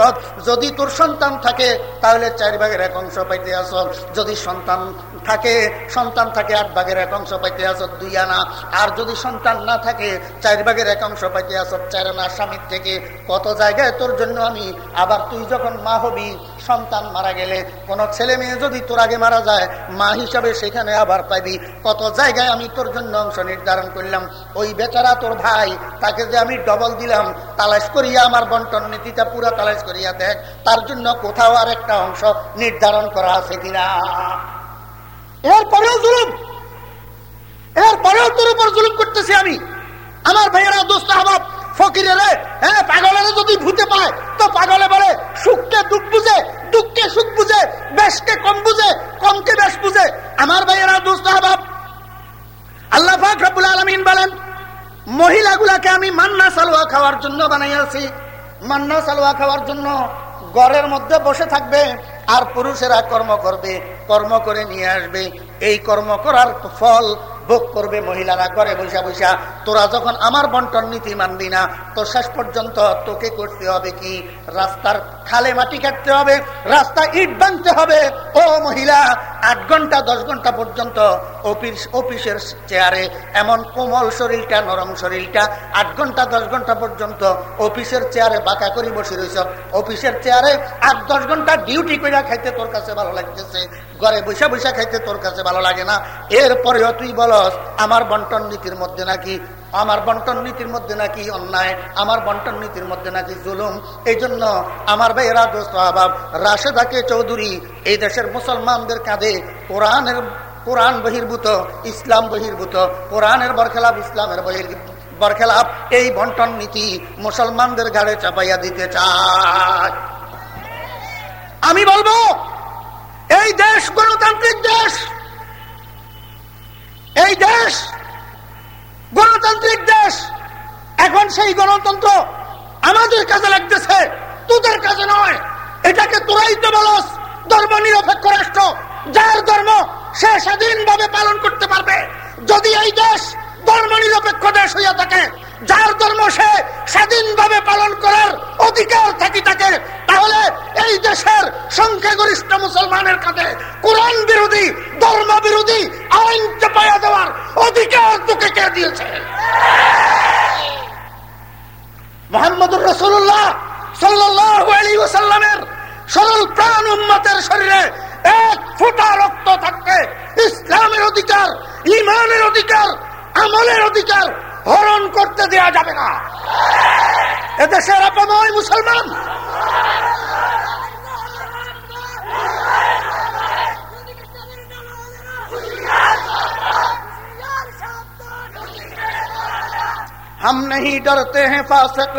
যদি তোর সন্তান থাকে, তাহলে চার ভাগের এক অংশ পাইতে আস যদি সন্তান থাকে সন্তান থাকে আট ভাগের এক অংশ পাইতে আস দুই আনা। আর যদি সন্তান না থাকে, চার ভাগের এক অংশ পাইতে আস চার আনা স্বামীর থেকে। কত জায়গায় তোর জন্য আমি, আবার তুই যখন মা হবি সন্তান মারা গেলে, কোনো ছেলে মেয়ে যদি তোর আগে মারা যায়, মা হিসাবে সেখানে আবার পাইবি। কত জায়গায় আমি তোর জন্য অংশ নির্ধারণ করলাম। ওই বেচারা তোর ভাই, তাকে যে আমি ডবল দিলাম, তালাশ করিয়া আমার বন্টন নীতিটা পুরো তালাশ করিয়া দেখ, তার জন্য কোথাও আর একটা অংশ নির্ধারণ করা আছে কিনা। এরপরেও জুলুম। এরপরেও তোর উপর জুলুম করতেছি আমি। আমার ভাইয়েরা দোস্ত ফকিরের হ্যাঁ পাগলের যদি ভূতে পায়, তো পাগলে বলে, সুখকে দুঃখ বুঝে, দুঃখকে সুখ বুঝে, বেশকে কম বুঝে, কমকে বেশ বুঝে। আমার ভাইয়েরা আহবাব, আল্লাহ আলমিন বলেন, মহিলাগুলাকে আমি মান্না সালোয়া খাওয়ার জন্য বানাইয়াছি। মান্না সালোয়া খাওয়ার জন্য ঘরের মধ্যে বসে থাকবে আর পুরুষেরা কর্ম করবে, কর্ম করে নিয়ে আসবে। এই কর্ম করার ফল ভোগ করবে, মহিলারা ঘরে বৈশা বৈশা তোরা যখন আমার বন্টন নীতি মানবি না তো শেষ পর্যন্ত তোকে করতে হবে কি? রাস্তার খালে মাটি কাটতে হবে রাস্তা ইট বানতে হবে। ও মহিলা, আট ঘণ্টা, দশ ঘণ্টা পর্যন্ত অফিস, অফিসের চেয়ারে, এমন কোমল শরীরটা, নরম শরীরটা, আট ঘণ্টা, দশ ঘণ্টা পর্যন্ত অফিসের চেয়ারে বাঁকা করে বসে রয়েছ অফিসের চেয়ারে আট, দশ ঘণ্টা ডিউটি করে খাইতে তোর কাছে ভালো লাগতেছে, ঘরে বৈশা বৈশা খাইতে তোর কাছে ভালো লাগে না। এরপরেও তুই বলস আমার বন্টন নীতির মধ্যে নাকি, আমার বন্টন নীতির মধ্যে নাকি অন্যায়, আমার বন্টন নীতির মধ্যে নাকি জুলুম। এই জন্য আমার ভাইয়েরা, দোস্ত আবাব রাশেদাকে চৌধুরী এই দেশের মুসলমানদের কাঁধে কোরআনের, কোরআন বহির্ভূত, ইসলাম বহির্ভূত, কোরআনের বরখেলাপ, ইসলামের বহির্ভূত বরখেলাপ, এই বন্টন নীতি মুসলমানদের ঘাড়ে চাপাইয়া দিতে চায়। আমি বলব, এই দেশ গণতান্ত্রিক দেশ এই দেশ গণতান্ত্রিক দেশ। এখন সেই গণতন্ত্র আমাদের কাজে লাগতেছে, তোদের কাজে নয়। এটাকে তোরাই তো বলস, ধর্ম নিরপেক্ষ রাষ্ট্র, যার ধর্ম সে স্বাধীনভাবে পালন করতে পারবে। যদি এই দেশ ধর্ম নিরপেক্ষ দেশ হইয়া থাকে যার ধর্ম সে স্বাধীনভাবে পালন করার অধিকার থাকি থাকে তাহলে এই দেশের সংখ্যাগরিষ্ঠ মুসলমানের কাছে কোরআন বিরোধী ধর্ম বিরোধী আইন চাপাইয়া দেওয়ার অধিকার তোকে কে দিয়েছে? মোহাম্মদুর রসুল্লাহ সাল্লামের সরল প্রাণ উন্মতের শরীরে এক ফোটা রক্ত থাকতে ইসলামের অধিকার ইমানের অধিকার, আমলের অধিকার হরণ করতে দেয়া যাবে না। এদেশের আপনার মুসলমান। ہم نہیں ڈرتے ہیں فاسق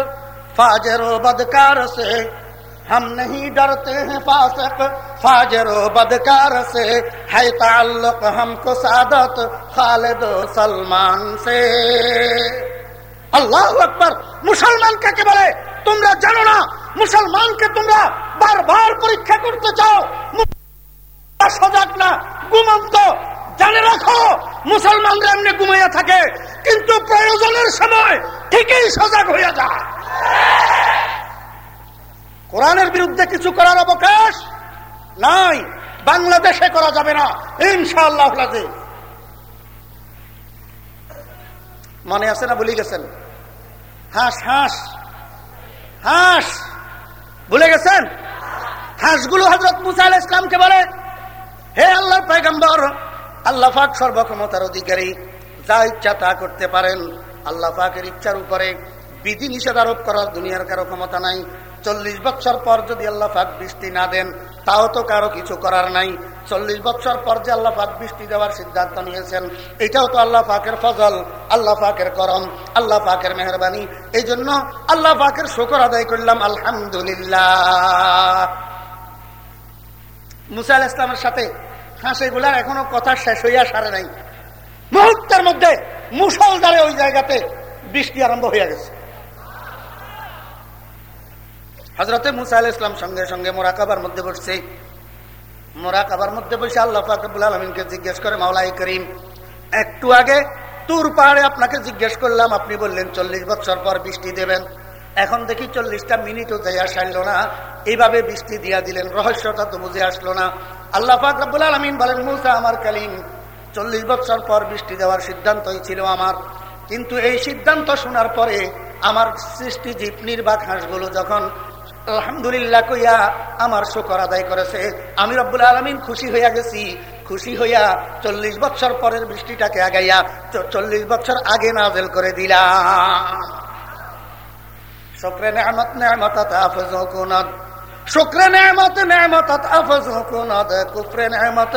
فاجر و بدکار سے ہم نہیں ڈرتے ہیں فاسق فاجر و بدکار سے ہے تعلق ہم کو سعادت خالد و سلمان سے আল্লাহ আকবর মুসলমান কাকে বলে তোমরা জানো না মুসলমানকে তোমরা বারবার পরীক্ষা করতে চাও সজাগ না ঘুমন্ত জানে রাখো মুসলমানরা এমনি ঘুমাইয়া থাকে কিন্তু প্রয়োজনের সময় ঠিকই সজাগ হইয়া যায় কোরআনের বিরুদ্ধে কিছু করার অবকাশ নাই। বাংলাদেশে করা যাবে না। ইনশাআল্লাহ মনে আছে না ভুলে গেছেন? হাঁস হাঁস। হাঁস। ভুলে গেছেন? হাঁসগুলো হজরত মুসা আল ইসলামকে বলে, হে আল্লাহর পয়গম্বর, আল্লাহ পাক সর্বক্ষমতার অধিকারী, যা ইচ্ছা তা করতে পারেন। আল্লাহ পাকের ইচ্ছার উপরে বিধি নিষেধ আরোপ করার দুনিয়ার কারও ক্ষমতা নাই। চল্লিশ বছর পর যদি আল্লাহ পাক বৃষ্টি না দেন, তাও তো কারও কিছু করার নাই। চল্লিশ বছর পর যে আল্লাহ পাক বৃষ্টি দেওয়ার সিদ্ধান্ত নিয়েছেন, এটাও তো আল্লাহ পাকের ফজল, আল্লাহ পাকের করম, আল্লাহ পাকের মেহরবানি। এই জন্য আল্লাহ পাকের শুকর আদায় করলাম, আলহামদুলিল্লাহ। মুসা আল ইসলামের সাথে হাঁসেগুলার এখনও কথা শেষ হইয়া সারে নাই। মুহূর্তের মধ্যে মুসলদারে ওই জায়গাতে বৃষ্টি আরম্ভ হইয়া গেছে। হজরতে মুসা আল ইসলাম সঙ্গে সঙ্গে মোরাকাবার মধ্যে বসছে। মোরাকাবার মধ্যে বসে আল্লাহ ফাকবুল আলমিনকে জিজ্ঞেস করে, মাওলাই করিম, একটু আগে তুর পাহাড়ে আপনাকে জিজ্ঞেস করলাম, আপনি বললেন চল্লিশ বছর পর বৃষ্টি দেবেন। এখন দেখি চল্লিশটা মিনিটও যাইয়া সারল না। এইভাবে বৃষ্টি দিয়া দিলেন, রহস্যটা তো বুঝে আসলো না। আল্লাহ ফাকবুল আলমিন বলেন, মুসা আমার কালিম, চল্লিশ বছর পর বৃষ্টি দেওয়ার সিদ্ধান্তই ছিল আমার। কিন্তু এই সিদ্ধান্ত শোনার পরে আমার সৃষ্টি জীব নির্বাক হাঁসগুলো যখন আলহামদুলিল্লাহ কইয়া আমার শোকর আদায় করেছে। আমি রব্বুল আলমিন খুশি হইয়া গেছি। খুশি হইয়া চল্লিশ বছর পরের বৃষ্টিটাকে আগাইয়া চল্লিশ বছর আগে নাজেল করে দিলাম। শুক্রে নেমত নেমত শুক্রে নেমত নেমত আফজ কুনদ কুফরে নেমত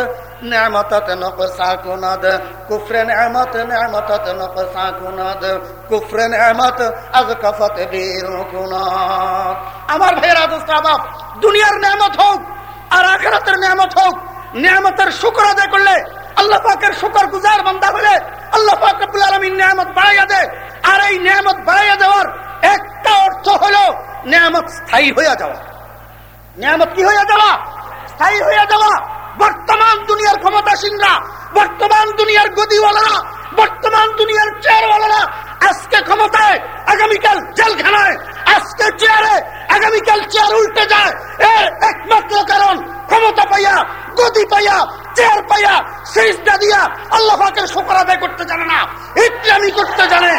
নেমত নকসা কুনদ কুফরে নেমত নেমত নকসা কুনদ কুফরে নেমত আজ কফত বীর কুনদ আমার ভাইরা দোস্তাবাব দুনিয়ার নেমত হোক আর আখরাতের নেমত হোক, নিয়ামতের শুকর আদায় করলে আল্লাহ পাকের শুকর গুজার বান্দা হলে আল্লাহ পাক রব্বুল আলামিন নিয়ামত বাড়াইয়া দেয় আর এই নিয়ামত বাড়াইয়া দেওয়ার একটা অর্থ হলো নিয়ামত স্থায়ী হইয়া যাওয়া। নিয়ামত কি হইয়া যাওয়া স্থায়ী হইয়া যাওয়া বর্তমান দুনিয়ার ক্ষমতাসীনরা, বর্তমান দুনিয়ার গদিওয়ালারা, বর্তমান দুনিয়ার চেয়ারওয়ালারা আজকে ক্ষমতায়, আগামীকাল জেলখানায়, আজকে চেয়ারে আগামীকাল চেয়ার উল্টে যায়। এর একমাত্র কারণ, ক্ষমতা পাইয়া, গদি পাইয়া চেয়ার পাইয়া শেষটা দিয়া আল্লাহ পাকের শোকর আদায় করতে জানে না। ইসলামী করতে জানে।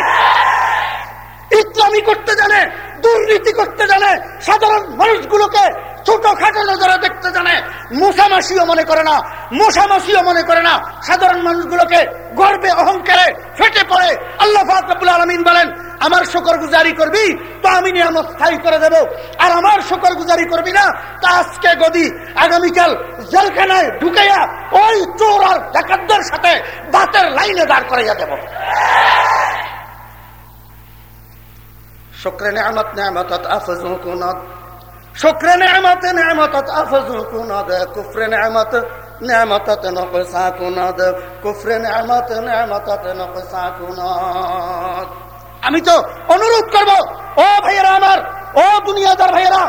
ইসলামী করতে জানে, দুর্নীতি করতে জানে। সাধারণ মানুষগুলোকে ছোট খাটো নজরে দেখতে জানে, মশামাসিও মনে করে না, মশামাসিও মনে করে না। সাধারণ মানুষগুলোকে গর্বে, অহংকারে ফেটে পড়ে। আল্লাহ ফাকবুল আলমিন বলেন, আমার শকর গুজারি করবি, তো আমি নিয়ামত স্থায়ী করে দেব। আর আমার শকর গুজারি করবি না, তা আজকে গদি। আগামীকাল জেলখানায় ঢুকাইয়া ওই চোর আর ডাকাতদের সাথে দাঁতের লাইনে দাঁড় করাইয়া দেব। শুক্রে নেয়ামত আফজু কুনত নেয়ামত নেয়ামত আফজু কুনত কুফরে নেয়ামত নেয়ামত নকসা কুনত কুফরে নেয়ামত নেয়ামত নকসা কুনত আমি তো অনুরোধ করব, ও ভাইয়েরা আমার, ও দুনিয়াদার ভাইয়েরা,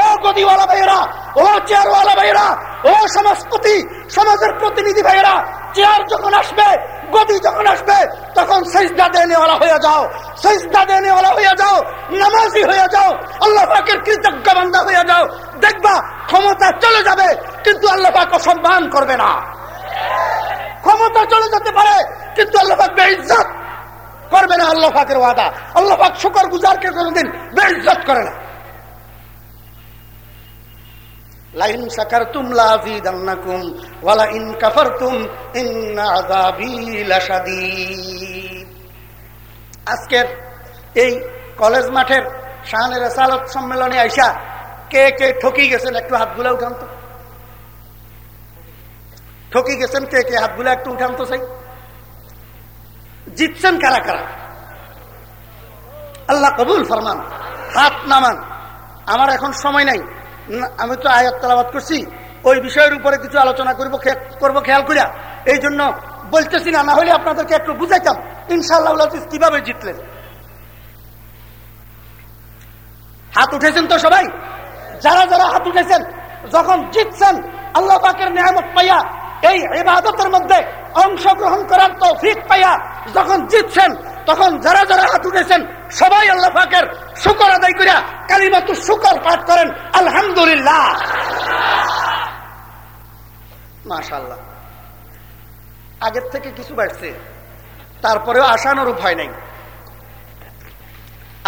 ও গদিওয়ালা ভাইয়েরা, ও চেয়ারওয়ালা ভাইয়েরা, ও সমাজপতি, সমাজের প্রতিনিধি ভাইয়েরা, চেয়ার যখন আসবে গদি যখন আসবে, তখন সেজদা দেনেওয়ালা হয়ে যাও। সেজদা দেনেওয়ালা হয়ে যাও, নামাজি হয়ে যাও, আল্লাহ পাকের কৃতজ্ঞ বান্দা হয়ে যাও। দেখবা, ক্ষমতা চলে যাবে, কিন্তু আল্লাহ পাক সম্মান করবে না। ক্ষমতা চলে যেতে পারে, কিন্তু আল্লাহ পাক বেইজ্জত করবে না আল্লাহ পাকের ওয়াদা। আল্লাহ পাক শুকর গুজারকে কোনোদিন বেইজ্জত করে না। লাইন সাকারতুম লাযীদান্নাকুম আযাবী লাশাদীদ। আজকের এই কলেজ মাঠের শাহানে রেসালত সম্মেলনে আইসা কে কে ঠকি গেছেন একটু হাতগুলো উঠান তো। ঠকি গেছেন কে কে হাতগুলো একটু উঠান তো চাই জিতছেন কারা কারা? আল্লাহ কবুল ফরমান, হাত নামান। আমার এখন সময় নাই। আমি তো আয়াত তালাবাদ করছি। ওই বিষয়ের উপরে কিছু আলোচনা করব করব, খেয়াল করিয়া। এই জন্য বলতেছি না না হলে আপনাদেরকে একটু বুঝাইতাম ইনশাল্লাহ কীভাবে জিতলেন। হাত উঠেছেন তো সবাই? যারা যারা হাত উঠেছেন, যখন জিতছেন, আল্লাহ পাকের নিয়ামত পাইয়া, এই ইবাদতের মধ্যে অংশগ্রহণ করার তো ফিক পাইয়া, যখন জিতছেন তখন যারা যারা হাত উঠেছেন, সবাই আল্লাহ পাকের শুকর আদায় করিয়া কালিমাতু শুকর পাঠ করেন, আলহামদুলিল্লাহ। মাশাল্লাহ আগের থেকে কিছু বাড়ছে, তারপরেও আশানুরূপ হয় নাই।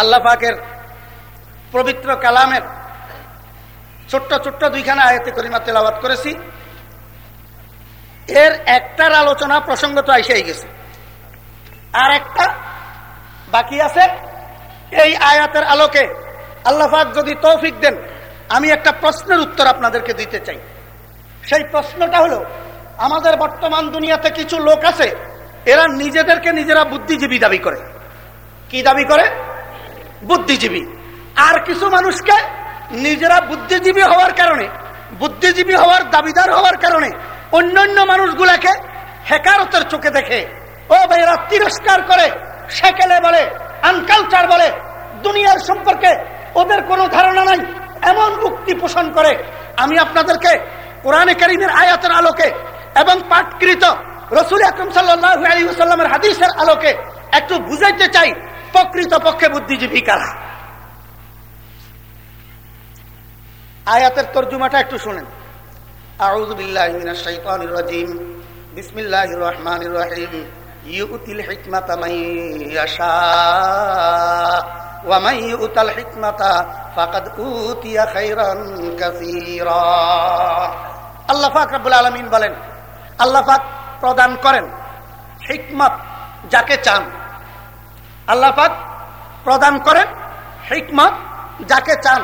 আল্লাহ পাকের পবিত্র কালামের ছোট্ট ছোট্ট দুইখানা আয়তে করিমা তেলাবাদ করেছি। এর একটার আলোচনা প্রসঙ্গত আইসাই গেছে। আর একটা বাকি আছে। এই আয়াতের আলোকে আল্লাহাক যদি তৌফিক দেন, আমি একটা প্রশ্নের উত্তর আপনাদেরকে দিতে চাই। সেই প্রশ্নটা হলো, আমাদের বর্তমান দুনিয়াতে কিছু লোক আছে, এরা নিজেদেরকে নিজেরা বুদ্ধিজীবী দাবি করে। কি দাবি করে? বুদ্ধিজীবী। আর কিছু মানুষকে নিজেরা বুদ্ধিজীবী হওয়ার কারণে, বুদ্ধিজীবী হওয়ার দাবিদার হওয়ার কারণে অন্যান্য মানুষগুলাকে হেকারতের চোখে দেখে ও ভাইয়েরা, তিরস্কার করে সেকেলে বলে আনকালচার বলে, দুনিয়ার সম্পর্কে ওদের কোনো ধারণা নাই, এমন উক্তি পোষণ করে। আমি আপনাদেরকে কোরআনে কারিমের আয়াতের আলোকে এবং পাঠকৃত রসুল আকরম সাল্লু সাল্লামের হাদিসের আলোকে একটু বুঝাইতে চাই প্রকৃত পক্ষে বুদ্ধিজীবী কারা? আয়াতের তর্জুমাটা একটু শুনেন। আউজ বিল্লাহি মিনাশ শাইতানির বিসমিল্লাহির রহমানির রহিম। ইউতিল হিকমাতা মাই ইয়াশা, ওয়া মাই ইউতাল হিকমাতা ফাকাদ উতিয়া খাইরান কাসীরা। আল্লাহ পাক রব্বুল আলামিন বলেন, আল্লাহ পাক প্রদান করেন হিকমত যাকে চান। আল্লাহ পাক প্রদান করেন হিকমত যাকে চান।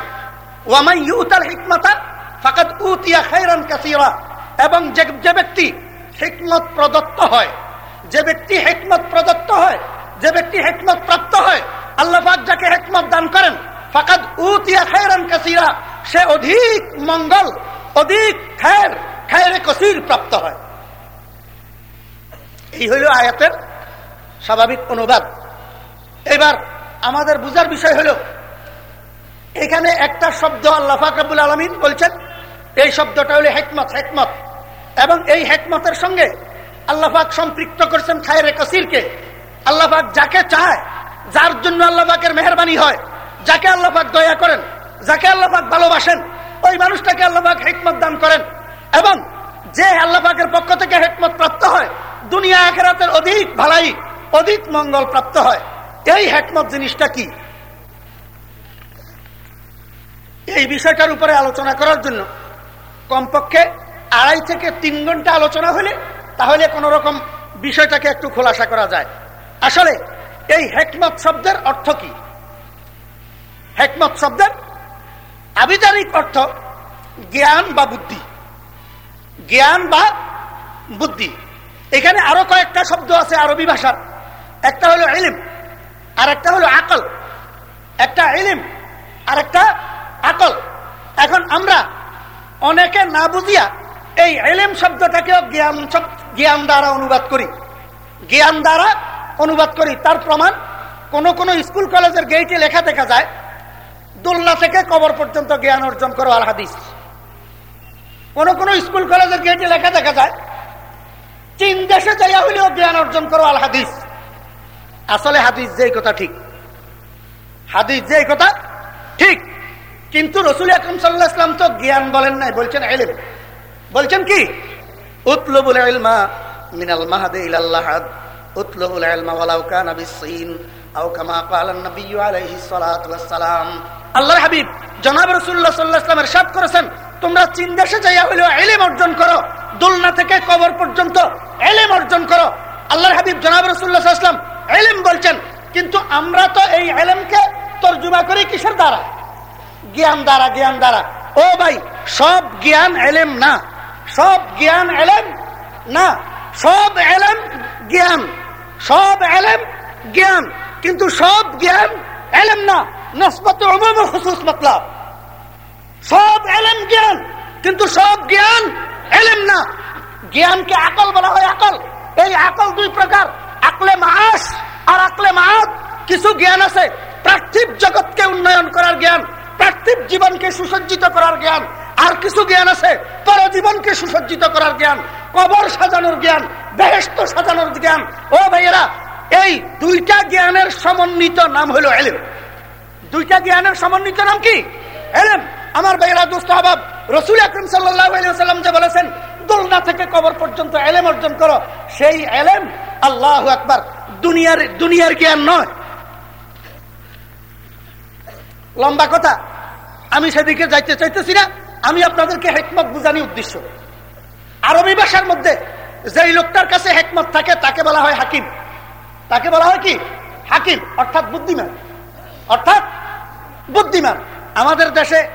ওয়ামাই ইউতাল হিকমতা ফাকাদ উতিয়া খাইরান কাসীরা। এবং যে ব্যক্তি হিকমত প্রদত্ত হয় যে ব্যক্তি হেকমত প্রদত্ত হয়, যে ব্যক্তি হিকমত প্রাপ্ত হয়, আল্লাহ যাকে হেকমত দান করেন, ফাকাদ উতিয়া খাইরান কাসীরা, সে অধিক মঙ্গল, অধিক খায়ের, খায়রে কসির প্রাপ্ত হয়। এই হইল আয়াতের স্বাভাবিক অনুবাদ। এবার আমাদের বুঝার বিষয় হলো, এখানে একটা শব্দ আল্লাহ আলমিন বলছেন, এই শব্দটা হলো হেকমত হেকমত। এবং এই হেকমতের সঙ্গে আল্লাহাক সম্পৃক্ত করছেন খায়রে কসিরকে। আল্লাহাক যাকে চায়, যার জন্য আল্লাহাকের মেহরবানি হয়, যাকে আল্লাহাক দয়া করেন, যাকে আল্লাহাক ভালোবাসেন, ওই মানুষটাকে আল্লাহাক হেকমত দান করেন। এবং যে আল্লাহাকের পক্ষ থেকে হেকমত প্রাপ্ত হয়, দুনিয়া আখেরাতের অধিক ভালাই, অধিক মঙ্গল প্রাপ্ত হয়। এই হেকমত জিনিসটা কি? এই বিষয়টার উপরে আলোচনা করার জন্য কমপক্ষে আড়াই থেকে তিন ঘণ্টা আলোচনা হলে তাহলে কোন রকম বিষয়টাকে একটু খোলাসা করা যায়। আসলে এই হেকমত শব্দের অর্থ কি? হেকমত শব্দের আবিধানিক অর্থ জ্ঞান বা বুদ্ধি। জ্ঞান বা বুদ্ধি। এখানে আরও কয়েকটা শব্দ আছে আরবি ভাষার। একটা হলো এলিম আর একটা হলো আকল। একটা এলিম আর একটা আকল। এখন আমরা অনেকে না বুঝিয়া এই এলেম শব্দটাকেও জ্ঞান জ্ঞান দ্বারা অনুবাদ করি। জ্ঞান দ্বারা অনুবাদ করি। তার প্রমাণ, কোন কোন স্কুল কলেজের গেইটে লেখা দেখা যায়, দোলনা থেকে কবর পর্যন্ত জ্ঞান অর্জন করো, আল হাদিস। কোন কোন স্কুল কলেজের গেইটে লেখা দেখা যায়, চীন দেশে যাইয়া হইলেও জ্ঞান অর্জন করো, আল হাদিস। আসলে হাদিস যে কথা ঠিক। হাদিস যে কথা ঠিক। কিন্তু রসুল আকরম সাল্লাহ ইসলাম তো জ্ঞান বলেন নাই, বলছেন এলিম। বলছেন কি? উতলবুল ইলমা মিনাল মাহাদে ইলাল্লাহাদ উতলবুল ইলমা ওয়ালাউ কানা বিসসিন আও কামা ক্বালা নবী আলাইহিস সালাতু ওয়াস সালাম আল্লাহর হাবিব জনাব রাসূলুল্লাহ সাল্লাল্লাহু আলাইহি ওয়াসাল্লাম ارشاد করেছেন তোমরা চীন দেশে যাইয়া হইলেও ইলম অর্জন করো দোলনা থেকে কবর পর্যন্ত ইলম অর্জন করো আল্লাহর হাবিব জনাব রাসূলুল্লাহ সাল্লাল্লাহু আলাইহি ওয়াসাল্লাম ইলম বলছেন কিন্তু আমরা তো এই ইলমকে তরজমা করি কিসের দ্বারা জ্ঞান দ্বারা জ্ঞান দ্বারা ও ভাই সব জ্ঞান এলেম না সব জ্ঞান এলেম না, সব এলেম জ্ঞান। সব এলেম জ্ঞান। কিন্তু সব জ্ঞান এলেম না। সব জ্ঞান, কিন্তু সব জ্ঞান না। জ্ঞানকে আকল হয় আকল। এই আকল দুই আকলে মাস আর আকলে কিছু জ্ঞান আছে। জগৎকে উন্নয়ন করার জ্ঞান, পার্থিব জীবনকে সুসজ্জিত করার জ্ঞান। আর কিছু জ্ঞান আছে? পরজীবনকে সুসজ্জিত করার জ্ঞান, কবর সাজানোর জ্ঞান বেহেস্ত সাজানোর জ্ঞান। ও ভাইয়েরা, এই দুইটা জ্ঞানের সমন্বিত নাম হলো এলেম। দুইটা জ্ঞানের সমন্বিত নাম কি? এলেম। আমার ভাইয়েরা, দোস্ত আবাব, রসুল আকরম সাল্লাম যে বলেছেন, দোলনা থেকে কবর পর্যন্ত এলেম অর্জন করো। সেই এলেম আল্লাহ আকবার, দুনিয়ার দুনিয়ার জ্ঞান নয়। লম্বা কথা, আমি সেদিকে যাইতে চাইতেছি না। আমি আপনাদেরকে হেকমত বুঝানি উদ্দেশ্য আরবি ভাষার মধ্যে যেই লোকটার কাছে হেকমত থাকে, তাকে বলা হয় হাকিম। তাকে বলা হয় কি? হাকিম, অর্থাৎ বুদ্ধিমান। অর্থাৎ বুদ্ধিমান। আমাদের দেশে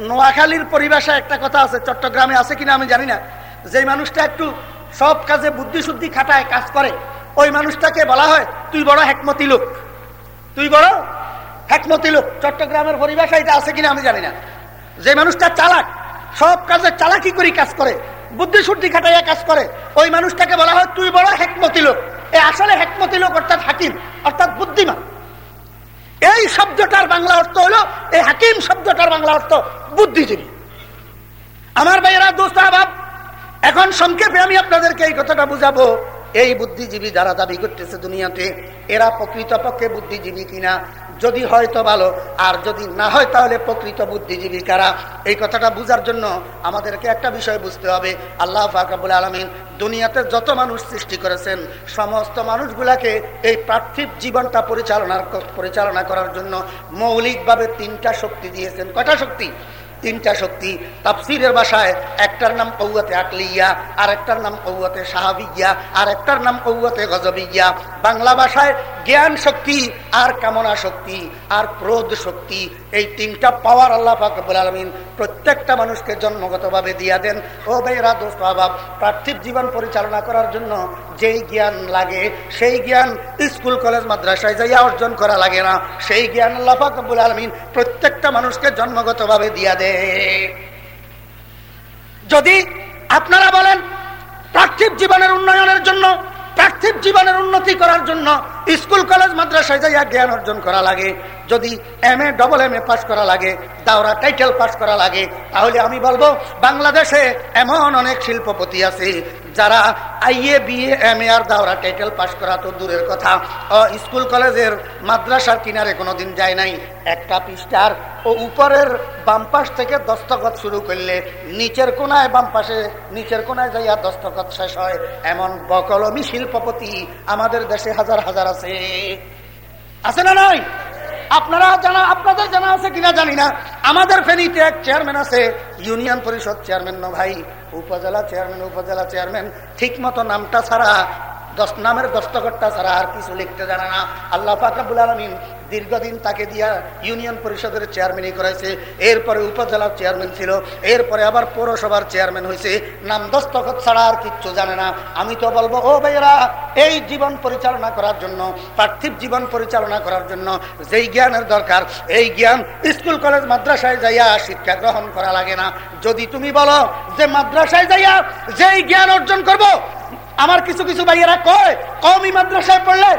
নোয়াখালীর পরিবেশে একটা কথা আছে, চট্টগ্রামে আছে কিনা আমি জানি না। যে মানুষটা একটু সব কাজে বুদ্ধি শুদ্ধি খাটায় কাজ করে, ওই মানুষটাকে বলা হয়, তুই বড় হেকমতি লোক। তুই বড় হেকমতি লোক। চট্টগ্রামের পরিবেশে এটা আছে কিনা আমি জানি না। যে মানুষটা চালাক, সব কাজে চালাকি করে কাজ করে, বুদ্ধি শুদ্ধি খাটাইয়া কাজ করে, ওই মানুষটাকে বলা হয় তুই বড় হেকমতি লোক। এ আসলে হেকমতি লোক অর্থাৎ হাকিম, অর্থাৎ বুদ্ধিমান। এই শব্দটার বাংলা অর্থ হলো এই হাকিম শব্দটার বাংলা অর্থ বুদ্ধিজীবী। আমার ভাইয়েরা, দোস্ত এখন সংক্ষেপে আমি আপনাদেরকে এই কথাটা বুঝাবো। এই বুদ্ধিজীবী যারা দাবি করতেছে দুনিয়াতে, এরা প্রকৃতপক্ষে বুদ্ধিজীবী কিনা? যদি হয় তো ভালো, আর যদি না হয়, তাহলে প্রকৃত বুদ্ধিজীবী কারা? এই কথাটা বুঝার জন্য আমাদেরকে একটা বিষয় বুঝতে হবে। আল্লাহ ফাকাবুল আলমিন দুনিয়াতে যত মানুষ সৃষ্টি করেছেন, সমস্ত মানুষগুলাকে এই পার্থিব জীবনটা পরিচালনার পরিচালনা করার জন্য মৌলিকভাবে তিনটা শক্তি দিয়েছেন। কটা শক্তি? তিনটা শক্তি তাফসিরের ভাষায়, একটার নাম কৌয়াতে আকলিয়া আর একটার নাম কৌয়াতে সাহাবিয়া আর একটার নাম কৌয়াতে গজবিয়া। বাংলা ভাষায় জ্ঞান শক্তি আর কামনা শক্তি আর ক্রোধ শক্তি এই তিনটা পাওয়ার আল্লাহ ফাকবুল আলমিন প্রত্যেকটা মানুষকে জন্মগতভাবে দিয়া দেন। ও বেরা দোস্ত অভাব পার্থিব জীবন পরিচালনা করার জন্য যেই জ্ঞান লাগে, সেই জ্ঞান স্কুল, কলেজ, মাদ্রাসায় যাইয়া অর্জন করা লাগে না। সেই জ্ঞান আল্লাহ ফাকবুল আলমিন প্রত্যেকটা মানুষকে জন্মগতভাবে দিয়া দেয় যদি আপনারা বলেন পার্থিব জীবনের উন্নয়নের জন্য পার্থিব জীবনের উন্নতি করার জন্য স্কুল, কলেজ, মাদ্রাসায় যাইয়া জ্ঞান অর্জন করা লাগে। যদি M A double M A pass করা লাগে, দাওরা টাইটেল পাস করা লাগে, তাহলে আমি বলব, বাংলাদেশে এমন অনেক শিল্পপতি আছে যারা আইএ, বিএ এম এ আর দাওরা টাইটেল পাশ করা তো দূরের কথা। স্কুল কলেজের মাদ্রাসার কিনারে কোনোদিন যায় নাই। একটা পৃষ্ঠার ও উপরের বাম পাশ থেকে দস্তখত শুরু করলে নিচের কোনায় বামপাশে নিচের কোনায় যাইয়া দস্তখত শেষ হয়। এমন বকলমি শিল্পপতি আমাদের দেশে হাজার হাজার আছে। আছে না নয় আপনারা জানা, আপনাদের জানা আছে কিনা জানি না। আমাদের ফেনীতে এক চেয়ারম্যান আছে, ইউনিয়ন পরিষদ চেয়ারম্যান ভাই উপজেলা চেয়ারম্যান উপজেলা চেয়ারম্যান ঠিক মতো নামটা ছাড়া দশ নামের দস্তকরটা ছাড়া আর কিছু লিখতে জানে না। আল্লাহ ফাকাবুল আলমিন দীর্ঘদিন তাকে দিয়া ইউনিয়ন পরিষদের চেয়ারম্যানই করেছে এরপরে উপজেলার চেয়ারম্যান ছিল, এরপরে আবার পৌরসভার চেয়ারম্যান হয়েছে নাম দস্তখত ছাড়া আর কিচ্ছু জানে না। আমি তো বলব, ও ভাইয়েরা, এই জীবন পরিচালনা করার জন্য, পার্থিব জীবন পরিচালনা করার জন্য যেই জ্ঞানের দরকার, এই জ্ঞান স্কুল, কলেজ, মাদ্রাসায় যাইয়া শিক্ষা গ্রহণ করা লাগে না। যদি তুমি বলো যে মাদ্রাসায় যাইয়া যেই জ্ঞান অর্জন করব। আমার কিছু কিছু ভাইয়েরা কয়, কমই মাদ্রাসায় পড়লে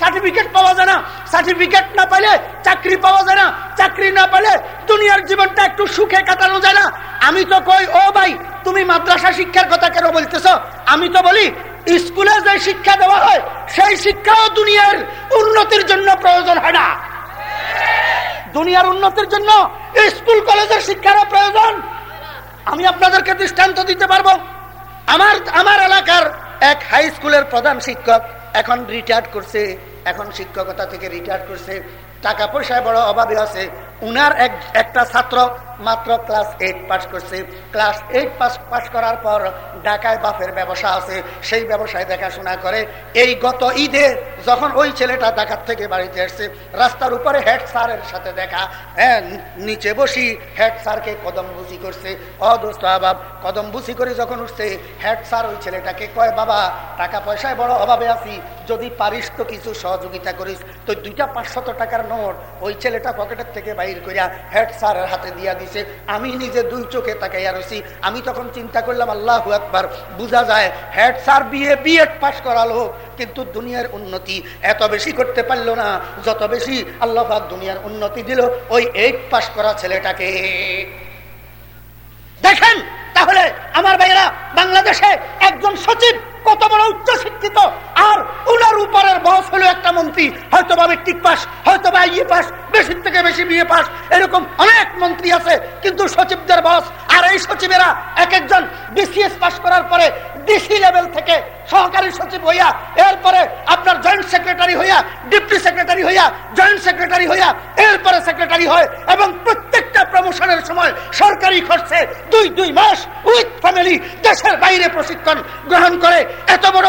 সার্টিফিকেট পাওয়া যায় না। সার্টিফিকেট না পাইলে চাকরি পাওয়া যায় না। চাকরি না পাইলে দুনিয়ার জীবনটা একটু সুখে কাটানো যায় না। আমি তো কই, ও ভাই, তুমি মাদ্রাসা শিক্ষার কথা কেন বলতেছ? আমি তো বলি, স্কুলে যে শিক্ষা দেওয়া হয়, সেই শিক্ষাও দুনিয়ার উন্নতির জন্য প্রয়োজন হয় না। দুনিয়ার উন্নতির জন্য স্কুল, কলেজের শিক্ষারও প্রয়োজন। আমি আপনাদেরকে দৃষ্টান্ত দিতে পারব? আমার আমার এলাকার এক হাই স্কুলের প্রধান শিক্ষক এখন রিটায়ার্ড করছে, এখন শিক্ষকতা থেকে রিটায়ার্ড করছে, টাকা পয়সায় বড় অভাবে আছে। উনার এক, একটা ছাত্র মাত্র ক্লাস এইট পাস করছে। ক্লাস এইট পাস পাস করার পর ঢাকায় বাপের ব্যবসা আছে, সেই ব্যবসায় দেখাশোনা করে। এই গত ঈদে যখন ওই ছেলেটা ঢাকার থেকে বাড়িতে আসছে রাস্তার উপরে হেড স্যারের সাথে দেখা। হ্যাঁ নিচে বসি, হেড স্যারকে কদম বুঝি করছে। অদোস্ত আবাব কদম বুঝি করে যখন উঠছে, হেড স্যার ওই ছেলেটাকে কয়, বাবা, টাকা পয়সায় বড় অভাবে আছি, যদি পারিস তো কিছু সহযোগিতা করিস। তো দুইটা পাঁচশত টাকার নোট ওই ছেলেটা পকেটের থেকে বাইর করিয়া হেড স্যারের হাতে দিয়া দিছে। আমি নিজে দুই চোখে তাকাইয়া রসি আমি তখন চিন্তা করলাম, আল্লাহ একবার বুঝা যায়, head sir B A, B Ed pass করালো। কিন্তু দুনিয়ার উন্নতি এত বেশি করতে পারল না। যত বেশি আল্লাহ দুনিয়ার উন্নতি দিল, ওই এইট পাশ করা ছেলেটাকে। দেখেন তাহলে আমার ভাইয়েরা, বাংলাদেশে একজন সচিব কত বড় উচ্চ শিক্ষিত, আর উনার উপরের বস হলো একটা মন্ত্রী। হয়তো বা মেট্রিক পাস হয়তো বা ইয়ে পাস বেশি থেকে বেশি বিয়ে পাস এরকম অনেক মন্ত্রী আছে। কিন্তু সচিবদের বস আর এই সচিবেরা এক একজন বিসিএস পাস করার পরে ডিসি লেভেল থেকে সহকারী সচিব হইয়া, এরপরে আপনার জয়েন্ট সেক্রেটারি হইয়া ডিপটি সেক্রেটারি হইয়া জয়েন্ট সেক্রেটারি হইয়া, এরপরে সেক্রেটারি হয়। এবং প্রত্যেকটা প্রমোশনের সময় সরকারি খরচে দুই দুই মাস দেশের বাইরে প্রশিক্ষণ গ্রহণ করে এত বড়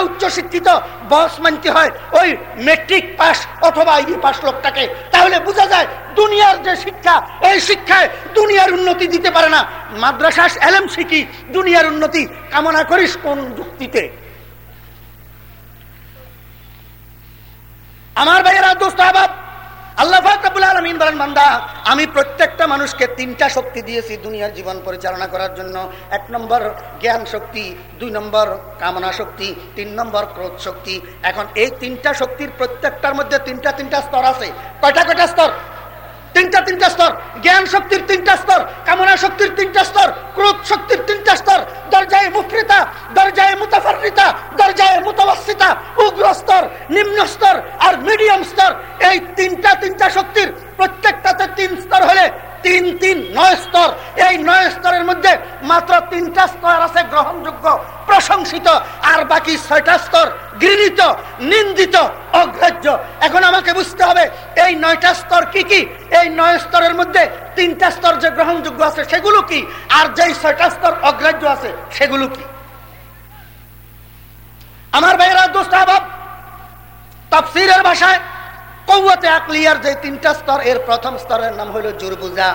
বস মানতে হয়, ওই মেট্রিক পাস অথবা পাস লোকটাকে। তাহলে বোঝা যায় দুনিয়ার যে শিক্ষা, এই শিক্ষায় দুনিয়ার উন্নতি দিতে পারে না। মাদ্রাসা এলএম শিখি, দুনিয়ার উন্নতি। কামনা করিস কোন যুক্তিতে? আমার ভাইয়েরা, দোস্ত আমি প্রত্যেকটা মানুষকে তিনটা শক্তি দিয়েছি দুনিয়ার জীবন পরিচালনা করার জন্য। এক নম্বর জ্ঞান শক্তি, দুই নম্বর কামনা শক্তি, তিন নম্বর ক্রোধ শক্তি। এখন এই তিনটা শক্তির প্রত্যেকটার মধ্যে তিনটা তিনটা স্তর আছে। কয়টা কয়টা স্তর? তিনটা তিনটা স্তর। জ্ঞান শক্তির তিনটা স্তর, কামনা শক্তির তিনটা স্তর, ক্রোধ শক্তির তিনটা স্তর। দরজায় মুফরিতা দরজায় মুতাফারিতা গ্রহণযোগ্য, প্রশংসিত, আর বাকি ছয়টা স্তর গৃহীত নিন্দিত, অগ্রাহ্য। এখন আমাকে বুঝতে হবে, এই নয়টা স্তর কি কি? এই নয় স্তরের মধ্যে তিনটা স্তর যে গ্রহণযোগ্য আছে সেগুলো কি? আর যেই ছয়টা স্তর অগ্রাহ্য আছে সেগুলো কি? আমার ভাইয়েরা দোস্ত তাফসিরের ভাষায় কৌয়াতে আকলিয়ার যে তিনটা স্তর, এর প্রথম স্তরের নাম হলো জুরবুজা।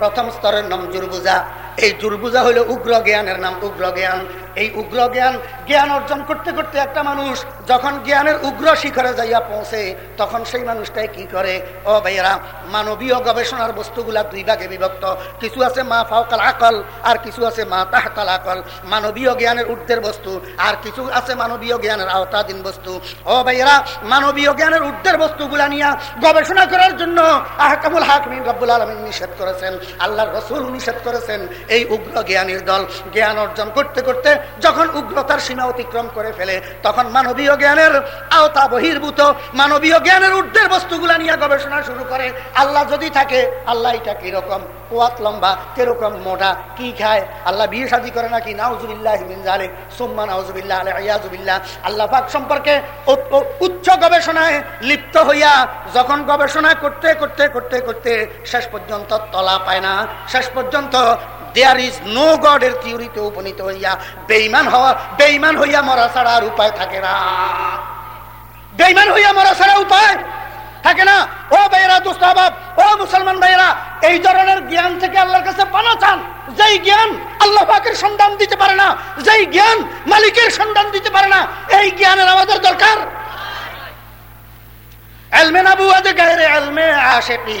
প্রথম স্তরের নাম জুরবুজা। এই জুরবুজা হলো উগ্র জ্ঞানের নাম, উগ্র জ্ঞান। এই উগ্র জ্ঞান জ্ঞান অর্জন করতে করতে একটা মানুষ যখন জ্ঞানের উগ্র শিখরে যাইয়া পৌঁছে, তখন সেই মানুষটাই কি করে? ও ভাইয়েরা, মানবীয় গবেষণার বস্তুগুলা দুই ভাগে বিভক্ত। কিছু আছে মা ফাওকাল আকল, আর কিছু আছে মা তাহকাল আকল। মানবীয় জ্ঞানের ঊর্ধ্বের বস্তু, আর কিছু আছে মানবীয় জ্ঞানের আওতাধীন বস্তু। ও ভাইয়েরা, মানবীয় জ্ঞানের ঊর্ধ্বের বস্তুগুলা নিয়ে গবেষণা করার জন্য আহকামুল হাকমিন রব্বুল আলমিন নিষেধ করেছেন। আল্লাহর রসুল নিষেধ করেছেন। এই উগ্র জ্ঞানীর দল জ্ঞান অর্জন করতে করতে যখন উগ্রতার সীমা অতিক্রম করে ফেলে, তখন মানবীয় জ্ঞানের আওতা বহির্ভূত মানবীয় জ্ঞানের ঊর্ধ্বের বস্তুগুলা নিয়ে গবেষণা শুরু করে। আল্লাহ যদি থাকে, আল্লাহ এটা কীরকম কোয়াত লম্বা, কীরকম মোটা, কি খায়? আল্লাহ বিয়ে শাদী করে নাকি? নাউজুবিল্লাহ জালে সোম্মা নাউজুবিল্লাহ আলিয়াজুবিল্লাহ আল্লাহ পাক সম্পর্কে উচ্চ গবেষণায় লিপ্ত হইয়া যখন গবেষণা করতে করতে করতে করতে শেষ পর্যন্ত তলা পায় না। শেষ পর্যন্ত দেয়ার ইজ নো গডের থিওরিতে উপনীত হইয়া বেইমান হওয়া বেইমান হইয়া মরা ছাড়া আর উপায় থাকে না। বেইমান হইয়া মরা ছাড়া উপায় থাকে না। ও ভাইয়েরা দুস্তাবাব ও মুসলমান ভাইয়েরা, এই ধরনের জ্ঞান থেকে আল্লাহর কাছে পানা চান। যেই জ্ঞান আল্লাহ পাকের সন্ধান দিতে পারে না, যেই জ্ঞান মালিকের সন্ধান দিতে পারে না, এই জ্ঞানের আমাদের দরকার। এলমে নাবু আদে গায়ে এলমে আশেপি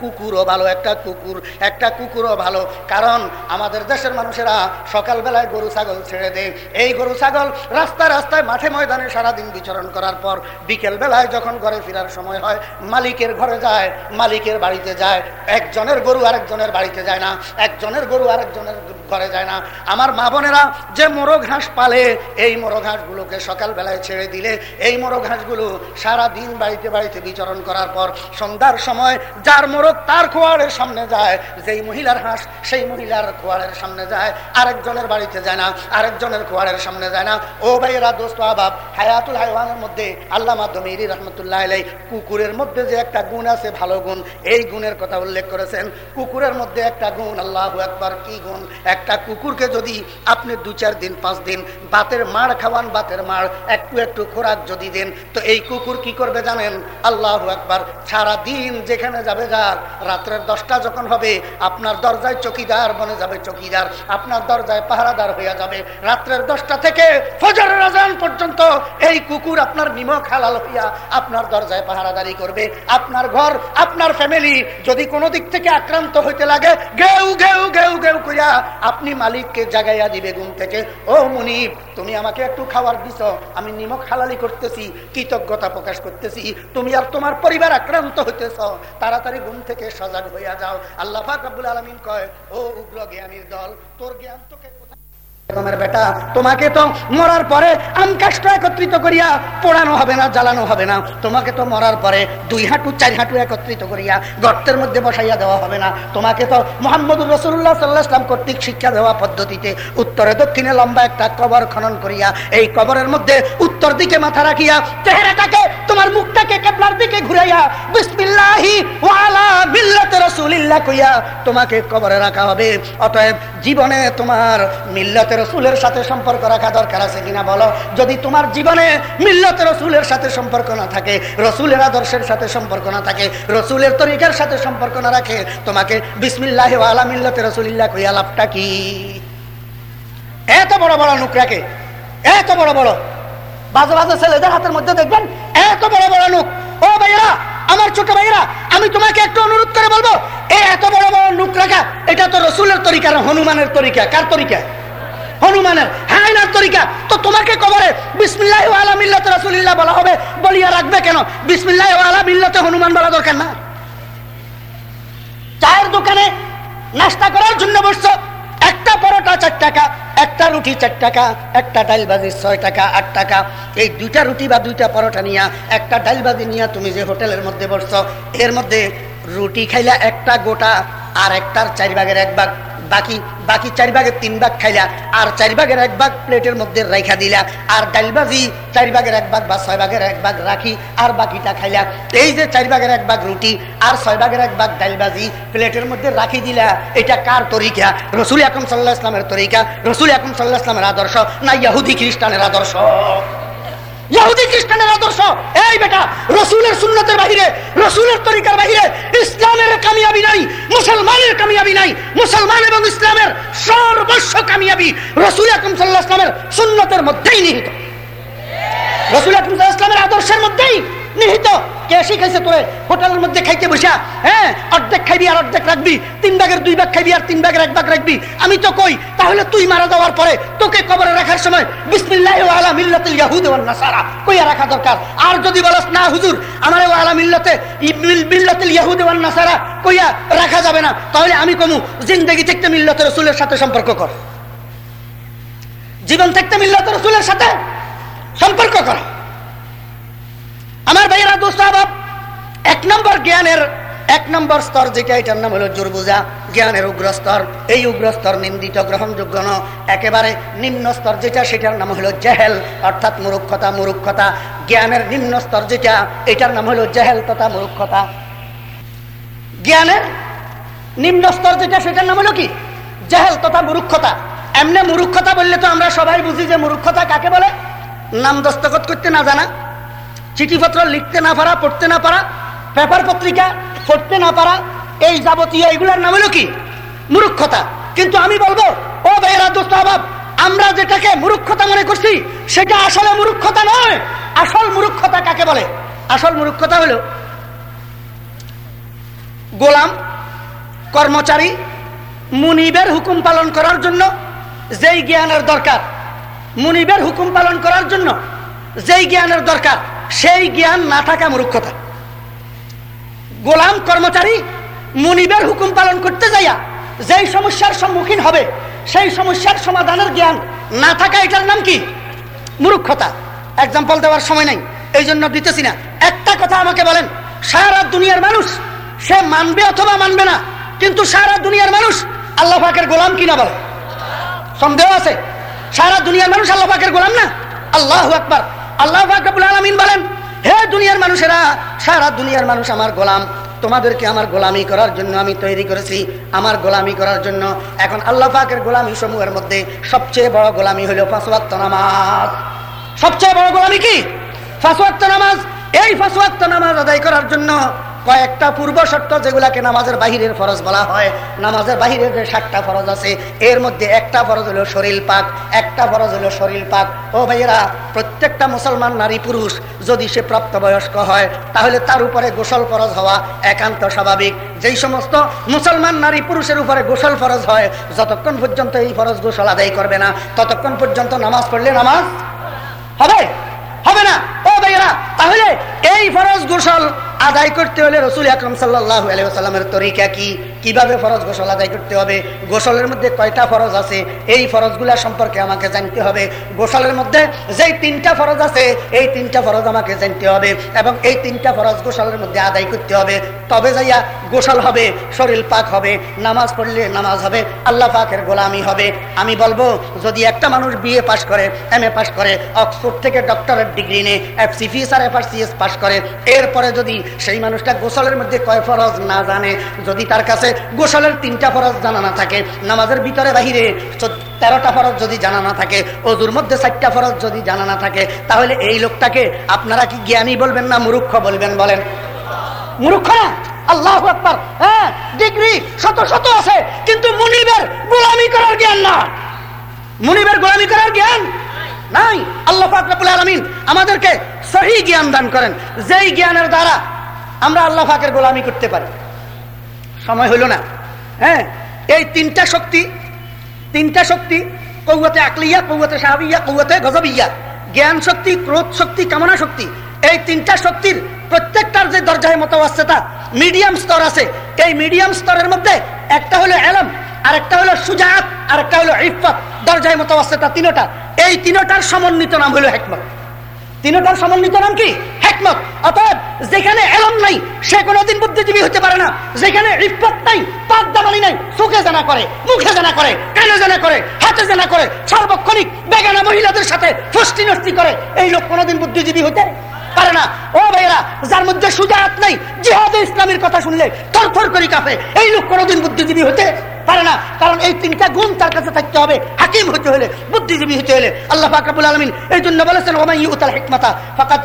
কুকুরও ভালো, একটা কুকুর, একটা কুকুরও ভালো। কারণ আমাদের দেশের মানুষেরা সকালবেলায় গরু, ছাগল ছেড়ে দেয়। এই গরু, ছাগল রাস্তায় রাস্তায়, মাঠে ময়দানে সারাদিন বিচরণ করার পর বিকেল বেলায় যখন ঘরে ফেরার সময় হয়, মালিকের ঘরে যায়, মালিকের বাড়িতে যায়। একজনের গরু আরেকজনের বাড়িতে যায় না, একজনের গরু আরেকজনের ঘরে যায় না। আমার মা বোনেরা যে মোরো ঘাস পালে, এই মোরো ঘাসগুলোকে সকালবেলায় ছেড়ে দিলে, এই মোরো ঘাসগুলো সারাদিন বাড়িতে বাড়িতে বিচরণ করার পর সন্ধ্যার সময় যার মোরগ তার খোয়ারের সামনে যায়। যেই মহিলার হাঁস, সেই মহিলার খোয়ারের সামনে যায়। আরেকজনের বাড়িতে যায় না, আরেকজনের খোয়ারের সামনে যায় না। ও ভাইয়েরা, দোস্ত, আবাব, হায়াতুল হাইওয়ানের মধ্যে আল্লাহ মাধ্যমে রহমতুল্লাহ আলাই কুকুরের মধ্যে যে একটা গুণ আছে, ভালো গুণ। এই গুণের কথা উল্লেখ করেছেন। কুকুরের মধ্যে একটা গুণ, আল্লাহ একবার কি গুণ? একটা কুকুরকে যদি আপনি দু চার দিন, পাঁচ দিন বাতের মার খাওয়ান, বাতের মার একটু একটু খোরাক যদি দেন, তো এই কুকুর কি করবে জানেন? আল্লাহ একবার সারা দিন যেখানে যাবে, যার রাত্রের দশটা যখন হবে, আপনার দরজায় চকিদার বনে যাবে চকিদার, আপনার দরজায় পাহারাদার হইয়া যাবে। রাত্রের দশটা থেকে ফজর রাজান পর্যন্ত এই কুকুর আপনার নিমক হালাল হইয়া আপনার দরজায় পাহারাদারি করবে। আপনার ঘর, আপনার ফ্যামিলি যদি কোনো দিক থেকে আক্রান্ত হইতে লাগে গেউ গেউ গেউ গেউ করিয়া আপনি মালিককে জাগাইয়া দিবে ঘুম থেকে। ও মুনিব, তুমি আমাকে একটু খাবার দিছ, আমি নিমক হালালি করতেছি, কৃতজ্ঞতা প্রকাশ করতেছি। তুমি আর তোমার পরিবার আক্রান্ত হইতেছ, তাড়াতাড়ি ঘুম থেকে সজাগ হইয়া যাও। আল্লাহ পাক রব্বুল আলামিন কয়, ও উগ্র জ্ঞানীর দল, তোর জ্ঞান তোকে গর্তের মধ্যে বসাইয়া দেওয়া হবে না। তোমাকে তো মোহাম্মদ রসুল্লাহ সাল্লাহ ইসলাম কর্তৃক শিক্ষা দেওয়া পদ্ধতিতে উত্তরে দক্ষিণে লম্বা একটা কবর খনন করিয়া, এই কবরের মধ্যে উত্তর দিকে মাথা রাখিয়া চেহারাটাকে তোমার মুখটাকে কেবলার দিকে ঘুরাইয়া, বিসমিল্লাহি ওয়ালা মিল্লাতে রাসূলিল্লাহ কইয়া তোমাকে কবরে রাখা হবে। অতএব জীবনে তোমার মিল্লাতে রসুলের সাথে সম্পর্ক রাখা দরকার আছে কিনা বলো? যদি তোমার জীবনে মিল্লাতে রসুলের সাথে সম্পর্ক না থাকে, রসুলের আদর্শের সাথে সম্পর্ক না থাকে, রসুলের তরিকার সাথে সম্পর্ক না রাখে, তোমাকে বিসমিল্লাহ আলা মিল্লাতে রসুলিল্লাহ কইয়া লাভটা কি? এত বড় বড় নুকরাকে, এত বড় বড় বাজে বাজে ছেলেদের হাতের মধ্যে দেখবেন, এত বড় বড় নুক ও ভাইয়েরা, আমার ছোট ভাইয়েরা, আমি তোমাকে একটু অনুরোধ করে বলব এই এত বড় বড় নুক রাখা, এটা তো রসুলের তরিকা না, হনুমানের তরিকা। কার তরিকা? হনুমানের, হায়নার তরিকা। তো তোমাকে কবরে বিসমিল্লাহ আলা মিল্লাতে রাসূলুল্লাহ বলা হবে, বলিয়া রাখবে কেন? বিসমিল্লাহ আলা মিল্লাতে হনুমান বলা দরকার না। চায়ের দোকানে নাস্তা করার জন্য বসছো একটা পরোটা চার টাকা, একটা রুটি চার টাকা, একটা ডাল ভাজি ছয় টাকা, আট টাকা। এই দুইটা রুটি বা দুইটা পরোটা নিয়ে, একটা ডাল ভাজি নিয়ে তুমি যে হোটেলের মধ্যে বসছ, এর মধ্যে রুটি খাইলা একটা গোটা আর একটার চার ভাগের এক ভাগ। বাকি বাকি চার ভাগের তিন ভাগ খাইলা, আর চার ভাগের এক ভাগ প্লেটের মধ্যে রেখা দিলা, আর ডালবাজি চার ভাগের এক ভাগ বা ছয় ভাগের এক ভাগ রাখি, আর বাকিটা খাইলা। এই যে চার ভাগের এক ভাগ রুটি, আর ছয় ভাগের এক ভাগ ডালবাজি প্লেটের মধ্যে রাখি দিলা, এটা কার তরিকা? রসুল আকম সাল্লাহ ইসলামের তরিকা, রসুল আকম সাল্লাহ ইসলামের আদর্শ, না ইয়াহুদি খ্রিস্টানের আদর্শ? ইহুদি খ্রিস্টানের আদর্শ। এই বেটা, রসুলের সুন্নতের বাহিরে, রসুলের তরিকার বাহিরে ইসলামের কামিয়াবি নাই, মুসলমানের কামিয়াবি নাই, মুসলমান এবং ইসলামের সর্বস্ব কামিয়াবি রসুল আকরম ইসলামের সুন্নতের মধ্যেই নিহিত। রসুল আকরম ইসলামের আদর্শের মধ্যেই নিহিত কে শিখাইছে তোরে? হোটেলের মধ্যে খাইতে বসা হ্যাঁ? অর্ধেক খাইবি আর অর্ধেক রাখবি। তিন ভাগের দুই ভাগ খাইবি আর তিন ভাগের এক ভাগ রাখবি। আমি তো কই, তাহলে তুই মারা যাওয়ার পরে তোকে কবরে রাখার সময় বিসমিল্লাহ আলা ইয়াহুদ ওয়ান নাসারা কইয়া রাখা দরকার। আর যদি বলস, না, হুজুর, আমার আলা মিল্লাতে মিল্লাতুল ইয়াহুদ ওয়ান নাসারা কইয়া রাখা যাবে না, তাহলে আমি কমু। জিন্দেগি থাকতে মিল্লাতের রাসূলের সাথে সম্পর্ক কর। জীবন থাকতে মিল্লাতের রাসূলের সাথে সম্পর্ক কর। আমার ভাইয়েরা, দোস্ত এক নম্বর জ্ঞানের, এক নম্বর স্তর যেটা, এটার নাম হলো জুরবুজা। জ্ঞানের উগ্র স্তর এই উগ্র স্তর নিন্দিত, গ্রহণযোগ্য ন একেবারে নিম্ন স্তর যেটা, সেটার নাম হলো জেহেল, অর্থাৎ মুরুক্ষতা মুরুক্ষতা জ্ঞানের নিম্ন স্তর যেটা, এটার নাম হলো জেহেল তথা মুরুক্ষতা জ্ঞানের নিম্ন স্তর যেটা, সেটার নাম হলো কি? জেহেল তথা মুরুক্ষতা এমনি মুরুক্ষতা বললে তো আমরা সবাই বুঝি যে মুরুক্ষতা কাকে বলে? নাম দস্তখত করতে না জানা। চিঠিপত্র লিখতে না পারা, পড়তে না পারা, পেপার পত্রিকা পড়তে না পারা, এই যাবতীয় এগুলার নাম হলো কি? মুরুক্ষতা কিন্তু আমি বলব, ও বেহরা দোস্ত আবাব আমরা যেটাকে মুরুক্ষতা মনে করছি, সেটা আসলে মুরুক্ষতা নয়। আসল মুরুক্ষতা কাকে বলে? আসল মুরুক্ষতা হলো গোলাম, কর্মচারী, মুনিবের হুকুম পালন করার জন্য যেই জ্ঞানের দরকার। মুনিবের হুকুম পালন করার জন্য যেই জ্ঞানের দরকার। সেই জ্ঞান না থাকা মূর্খতা। গোলাম কর্মচারী মুনিবের হুকুম পালন করতে যাইয়া যেই সমস্যার সম্মুখীন হবে, সেই সমস্যার সমাধানের জ্ঞান না থাকা এটার নাম কি? মূর্খতা। এক্সাম্পল দেওয়ার সময় নাই এই জন্য দিতেছি না। একটা কথা আমাকে বলেন, সারা দুনিয়ার মানুষ সে মানবে অথবা মানবে না, কিন্তু সারা দুনিয়ার মানুষ আল্লাহ পাকের গোলাম কিনা বলে? সন্দেহ আছে? সারা দুনিয়ার মানুষ আল্লাহ পাকের গোলাম না? আল্লাহ আকবার। আল্লাহ ফাকবুল আলমিন বলেন, হে দুনিয়ার মানুষেরা, সারা দুনিয়ার মানুষ আমার গোলাম। তোমাদেরকে আমার গোলামি করার জন্য আমি তৈরি করেছি। আমার গোলামি করার জন্য এখন আল্লাহ পাকের গোলামি সমূহের মধ্যে সবচেয়ে বড় গোলামি হলো ফাঁসওয়াত্ত নামাজ। সবচেয়ে বড় গোলামি কি? ফাঁসওয়াত্ত নামাজ। এই ফাঁসওয়াত্ত নামাজ আদায় করার জন্য কয়েকটা পূর্ব শর্ত যেগুলাকে নামাজের বাহিরের ফরজ বলা হয়। নামাজের বাহিরের যে সাতটা ফরজ আছে, এর মধ্যে একটা ফরজ হলো শরীর পাক, একটা ফরজ হলো শরীর পাক। ও ভাইয়েরা, প্রত্যেকটা মুসলমান নারী পুরুষ যদি সে প্রাপ্তবয়স্ক হয়, তাহলে তার উপরে গোসল ফরজ হওয়া একান্ত স্বাভাবিক। যেই সমস্ত মুসলমান নারী পুরুষের উপরে গোসল ফরজ হয়, যতক্ষণ পর্যন্ত এই ফরজ গোসল আদায় করবে না, ততক্ষণ পর্যন্ত নামাজ পড়লে নামাজ হবে। ভাইয়েরা তাহলে এই ফরজ গোসল আদায় করতে হলে রসুল আকরম সাল্লাহ আলহামের তরিকা কি? কীভাবে ফরজ গোসল আদায় করতে হবে? গোসলের মধ্যে কয়টা ফরজ আছে? এই ফরজগুলা সম্পর্কে আমাকে জানতে হবে। গোসলের মধ্যে যেই তিনটা ফরজ আছে, এই তিনটা ফরজ আমাকে জানতে হবে এবং এই তিনটা ফরজ গোসলের মধ্যে আদায় করতে হবে। তবে যাইয়া গোসল হবে, শরীর পাক হবে, নামাজ পড়লে নামাজ হবে, আল্লাহ পাকের গোলামি হবে। আমি বলব, যদি একটা মানুষ বিএ পাশ করে এম এ পাশ করে, অক্সফোর্ড থেকে ডক্টরেট ডিগ্রি নিয়ে এফ সিফিস আর এফআরসিএস পাশ করে, এরপরে যদি সেই মানুষটা গোসলের মধ্যে কয় ফরজ না জানে, যদি তার কাছে গোসলের তিনটা ফরজ জানা না থাকে, নামাজের ভিতরে বাহিরে তেরোটা ফরজ যদি জানা না থাকে, অজুর মধ্যে চারটা ফরজ যদি জানা না থাকে, তাহলে এই লোকটাকে আপনারা কি জ্ঞানী বলবেন না মুরুক্ষ বলবেন বলেন? মূর্খ না? আল্লাহ আকবার। হ্যাঁ ডিগ্রি শত শত আছে, কিন্তু মুনিবের গোলামি করার জ্ঞান না। মুনিবের গোলামি করার জ্ঞান নাই। আল্লাহ ফাকরাবুল আলমিন আমাদেরকে সহি জ্ঞান দান করেন। যেই জ্ঞানের দ্বারা আমরা আল্লাহ ফাকের গোলামি করতে পারি। সময় হইল না। হ্যাঁ এই তিনটা শক্তি তিনটা শক্তি কৌয়াতে আকলিয়া কৌয়াতে সাহাবিয়া কৌয়াতে গজবিয়া। জ্ঞান শক্তি, ক্রোধ শক্তি, কামনা শক্তি, এই তিনটা শক্তির প্রত্যেকটার যে দরজায় মতো আসছে তা মিডিয়াম স্তর আছে। এই মিডিয়াম স্তরের মধ্যে একটা হলো এলম আর একটা হলো সুজাত আর একটা হলো ইফত দরজায় মতো আসছে তা তিনোটা। এই তিনোটার সমন্বিত নাম হলো হেকমত। তিনটার সমন্বিত নাম কি? হেকমত। অতএব যেখানে এলম নাই, সে কোনোদিন বুদ্ধিজীবী হতে পারে না। যেখানে ইফত নাই পাক দামানি নাই চোখে জানা করে, মুখে জানা করে, কানে জানা করে, হাতে জানা করে, সার্বক্ষণিক বেগানা মহিলাদের সাথে ফুষ্টি নষ্টি করে, এই লোক কোনোদিন বুদ্ধিজীবী হতে পারে না। ও ভাইয়েরা, যার মধ্যে সুজাত নাই, জিহাদ ইসলামের কথা শুনলে থর করি কাঁপে। এই লোক কোনোদিন বুদ্ধিজীবী হতে পারে না। কারণ এই তিনটা গুণ তার কাছে থাকতে হবে। হাকিম হতে হলে, বুদ্ধিজীবী হতে হলে। আল্লাহ ফাকরাবুল আলমিন এই জন্য বলেছেন ওমাই উতাল হিকমাতা ফাকাত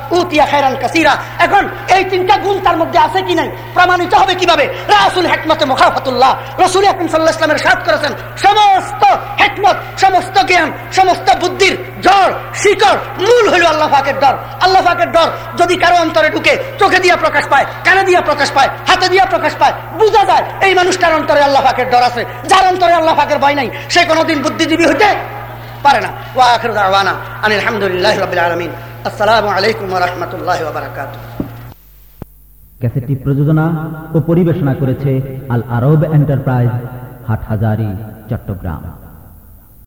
খায়রান কাসিরা। এখন এই তিনটা গুণ তার মধ্যে আছে কি নাই? প্রমাণিত হবে কীভাবে? রাসুল হেকমতে মুখাফাতুল্লাহ। রসুল আকরম সাল্লাহ ইসলামের সাথ করেছেন। সমস্ত হেকমত, সমস্ত জ্ঞান, সমস্ত বুদ্ধির জ্বর শিকড়, মূল হইল আল্লাহ ফাকের ডর। আল্লাহ ফাকের ডর যদি কারও অন্তরে ঢুকে, চোখে দিয়া প্রকাশ পায়, কানে দিয়া প্রকাশ পায়, হাতে দিয়া প্রকাশ পায়, বোঝা যায়, এই মানুষটার অন্তরে আল্লাহ ফাকের ডর আছে। যার অন্তরে আল্লাহ ফাঁকের ভয় নাই, সে কোনোদিন বুদ্ধিজীবী হইতে পারে না। ও আখর দাওয়ানা আনিল আলহামদুলিল্লাহ রবিল আলমিন। আসসালামু আলাইকুম রহমতুল্লাহ বারাকাতুহ। ক্যাসেটটি প্রযোজনা ও পরিবেশনা করেছে আল আরব এন্টারপ্রাইজ হাটহাজারি, চট্টগ্রাম।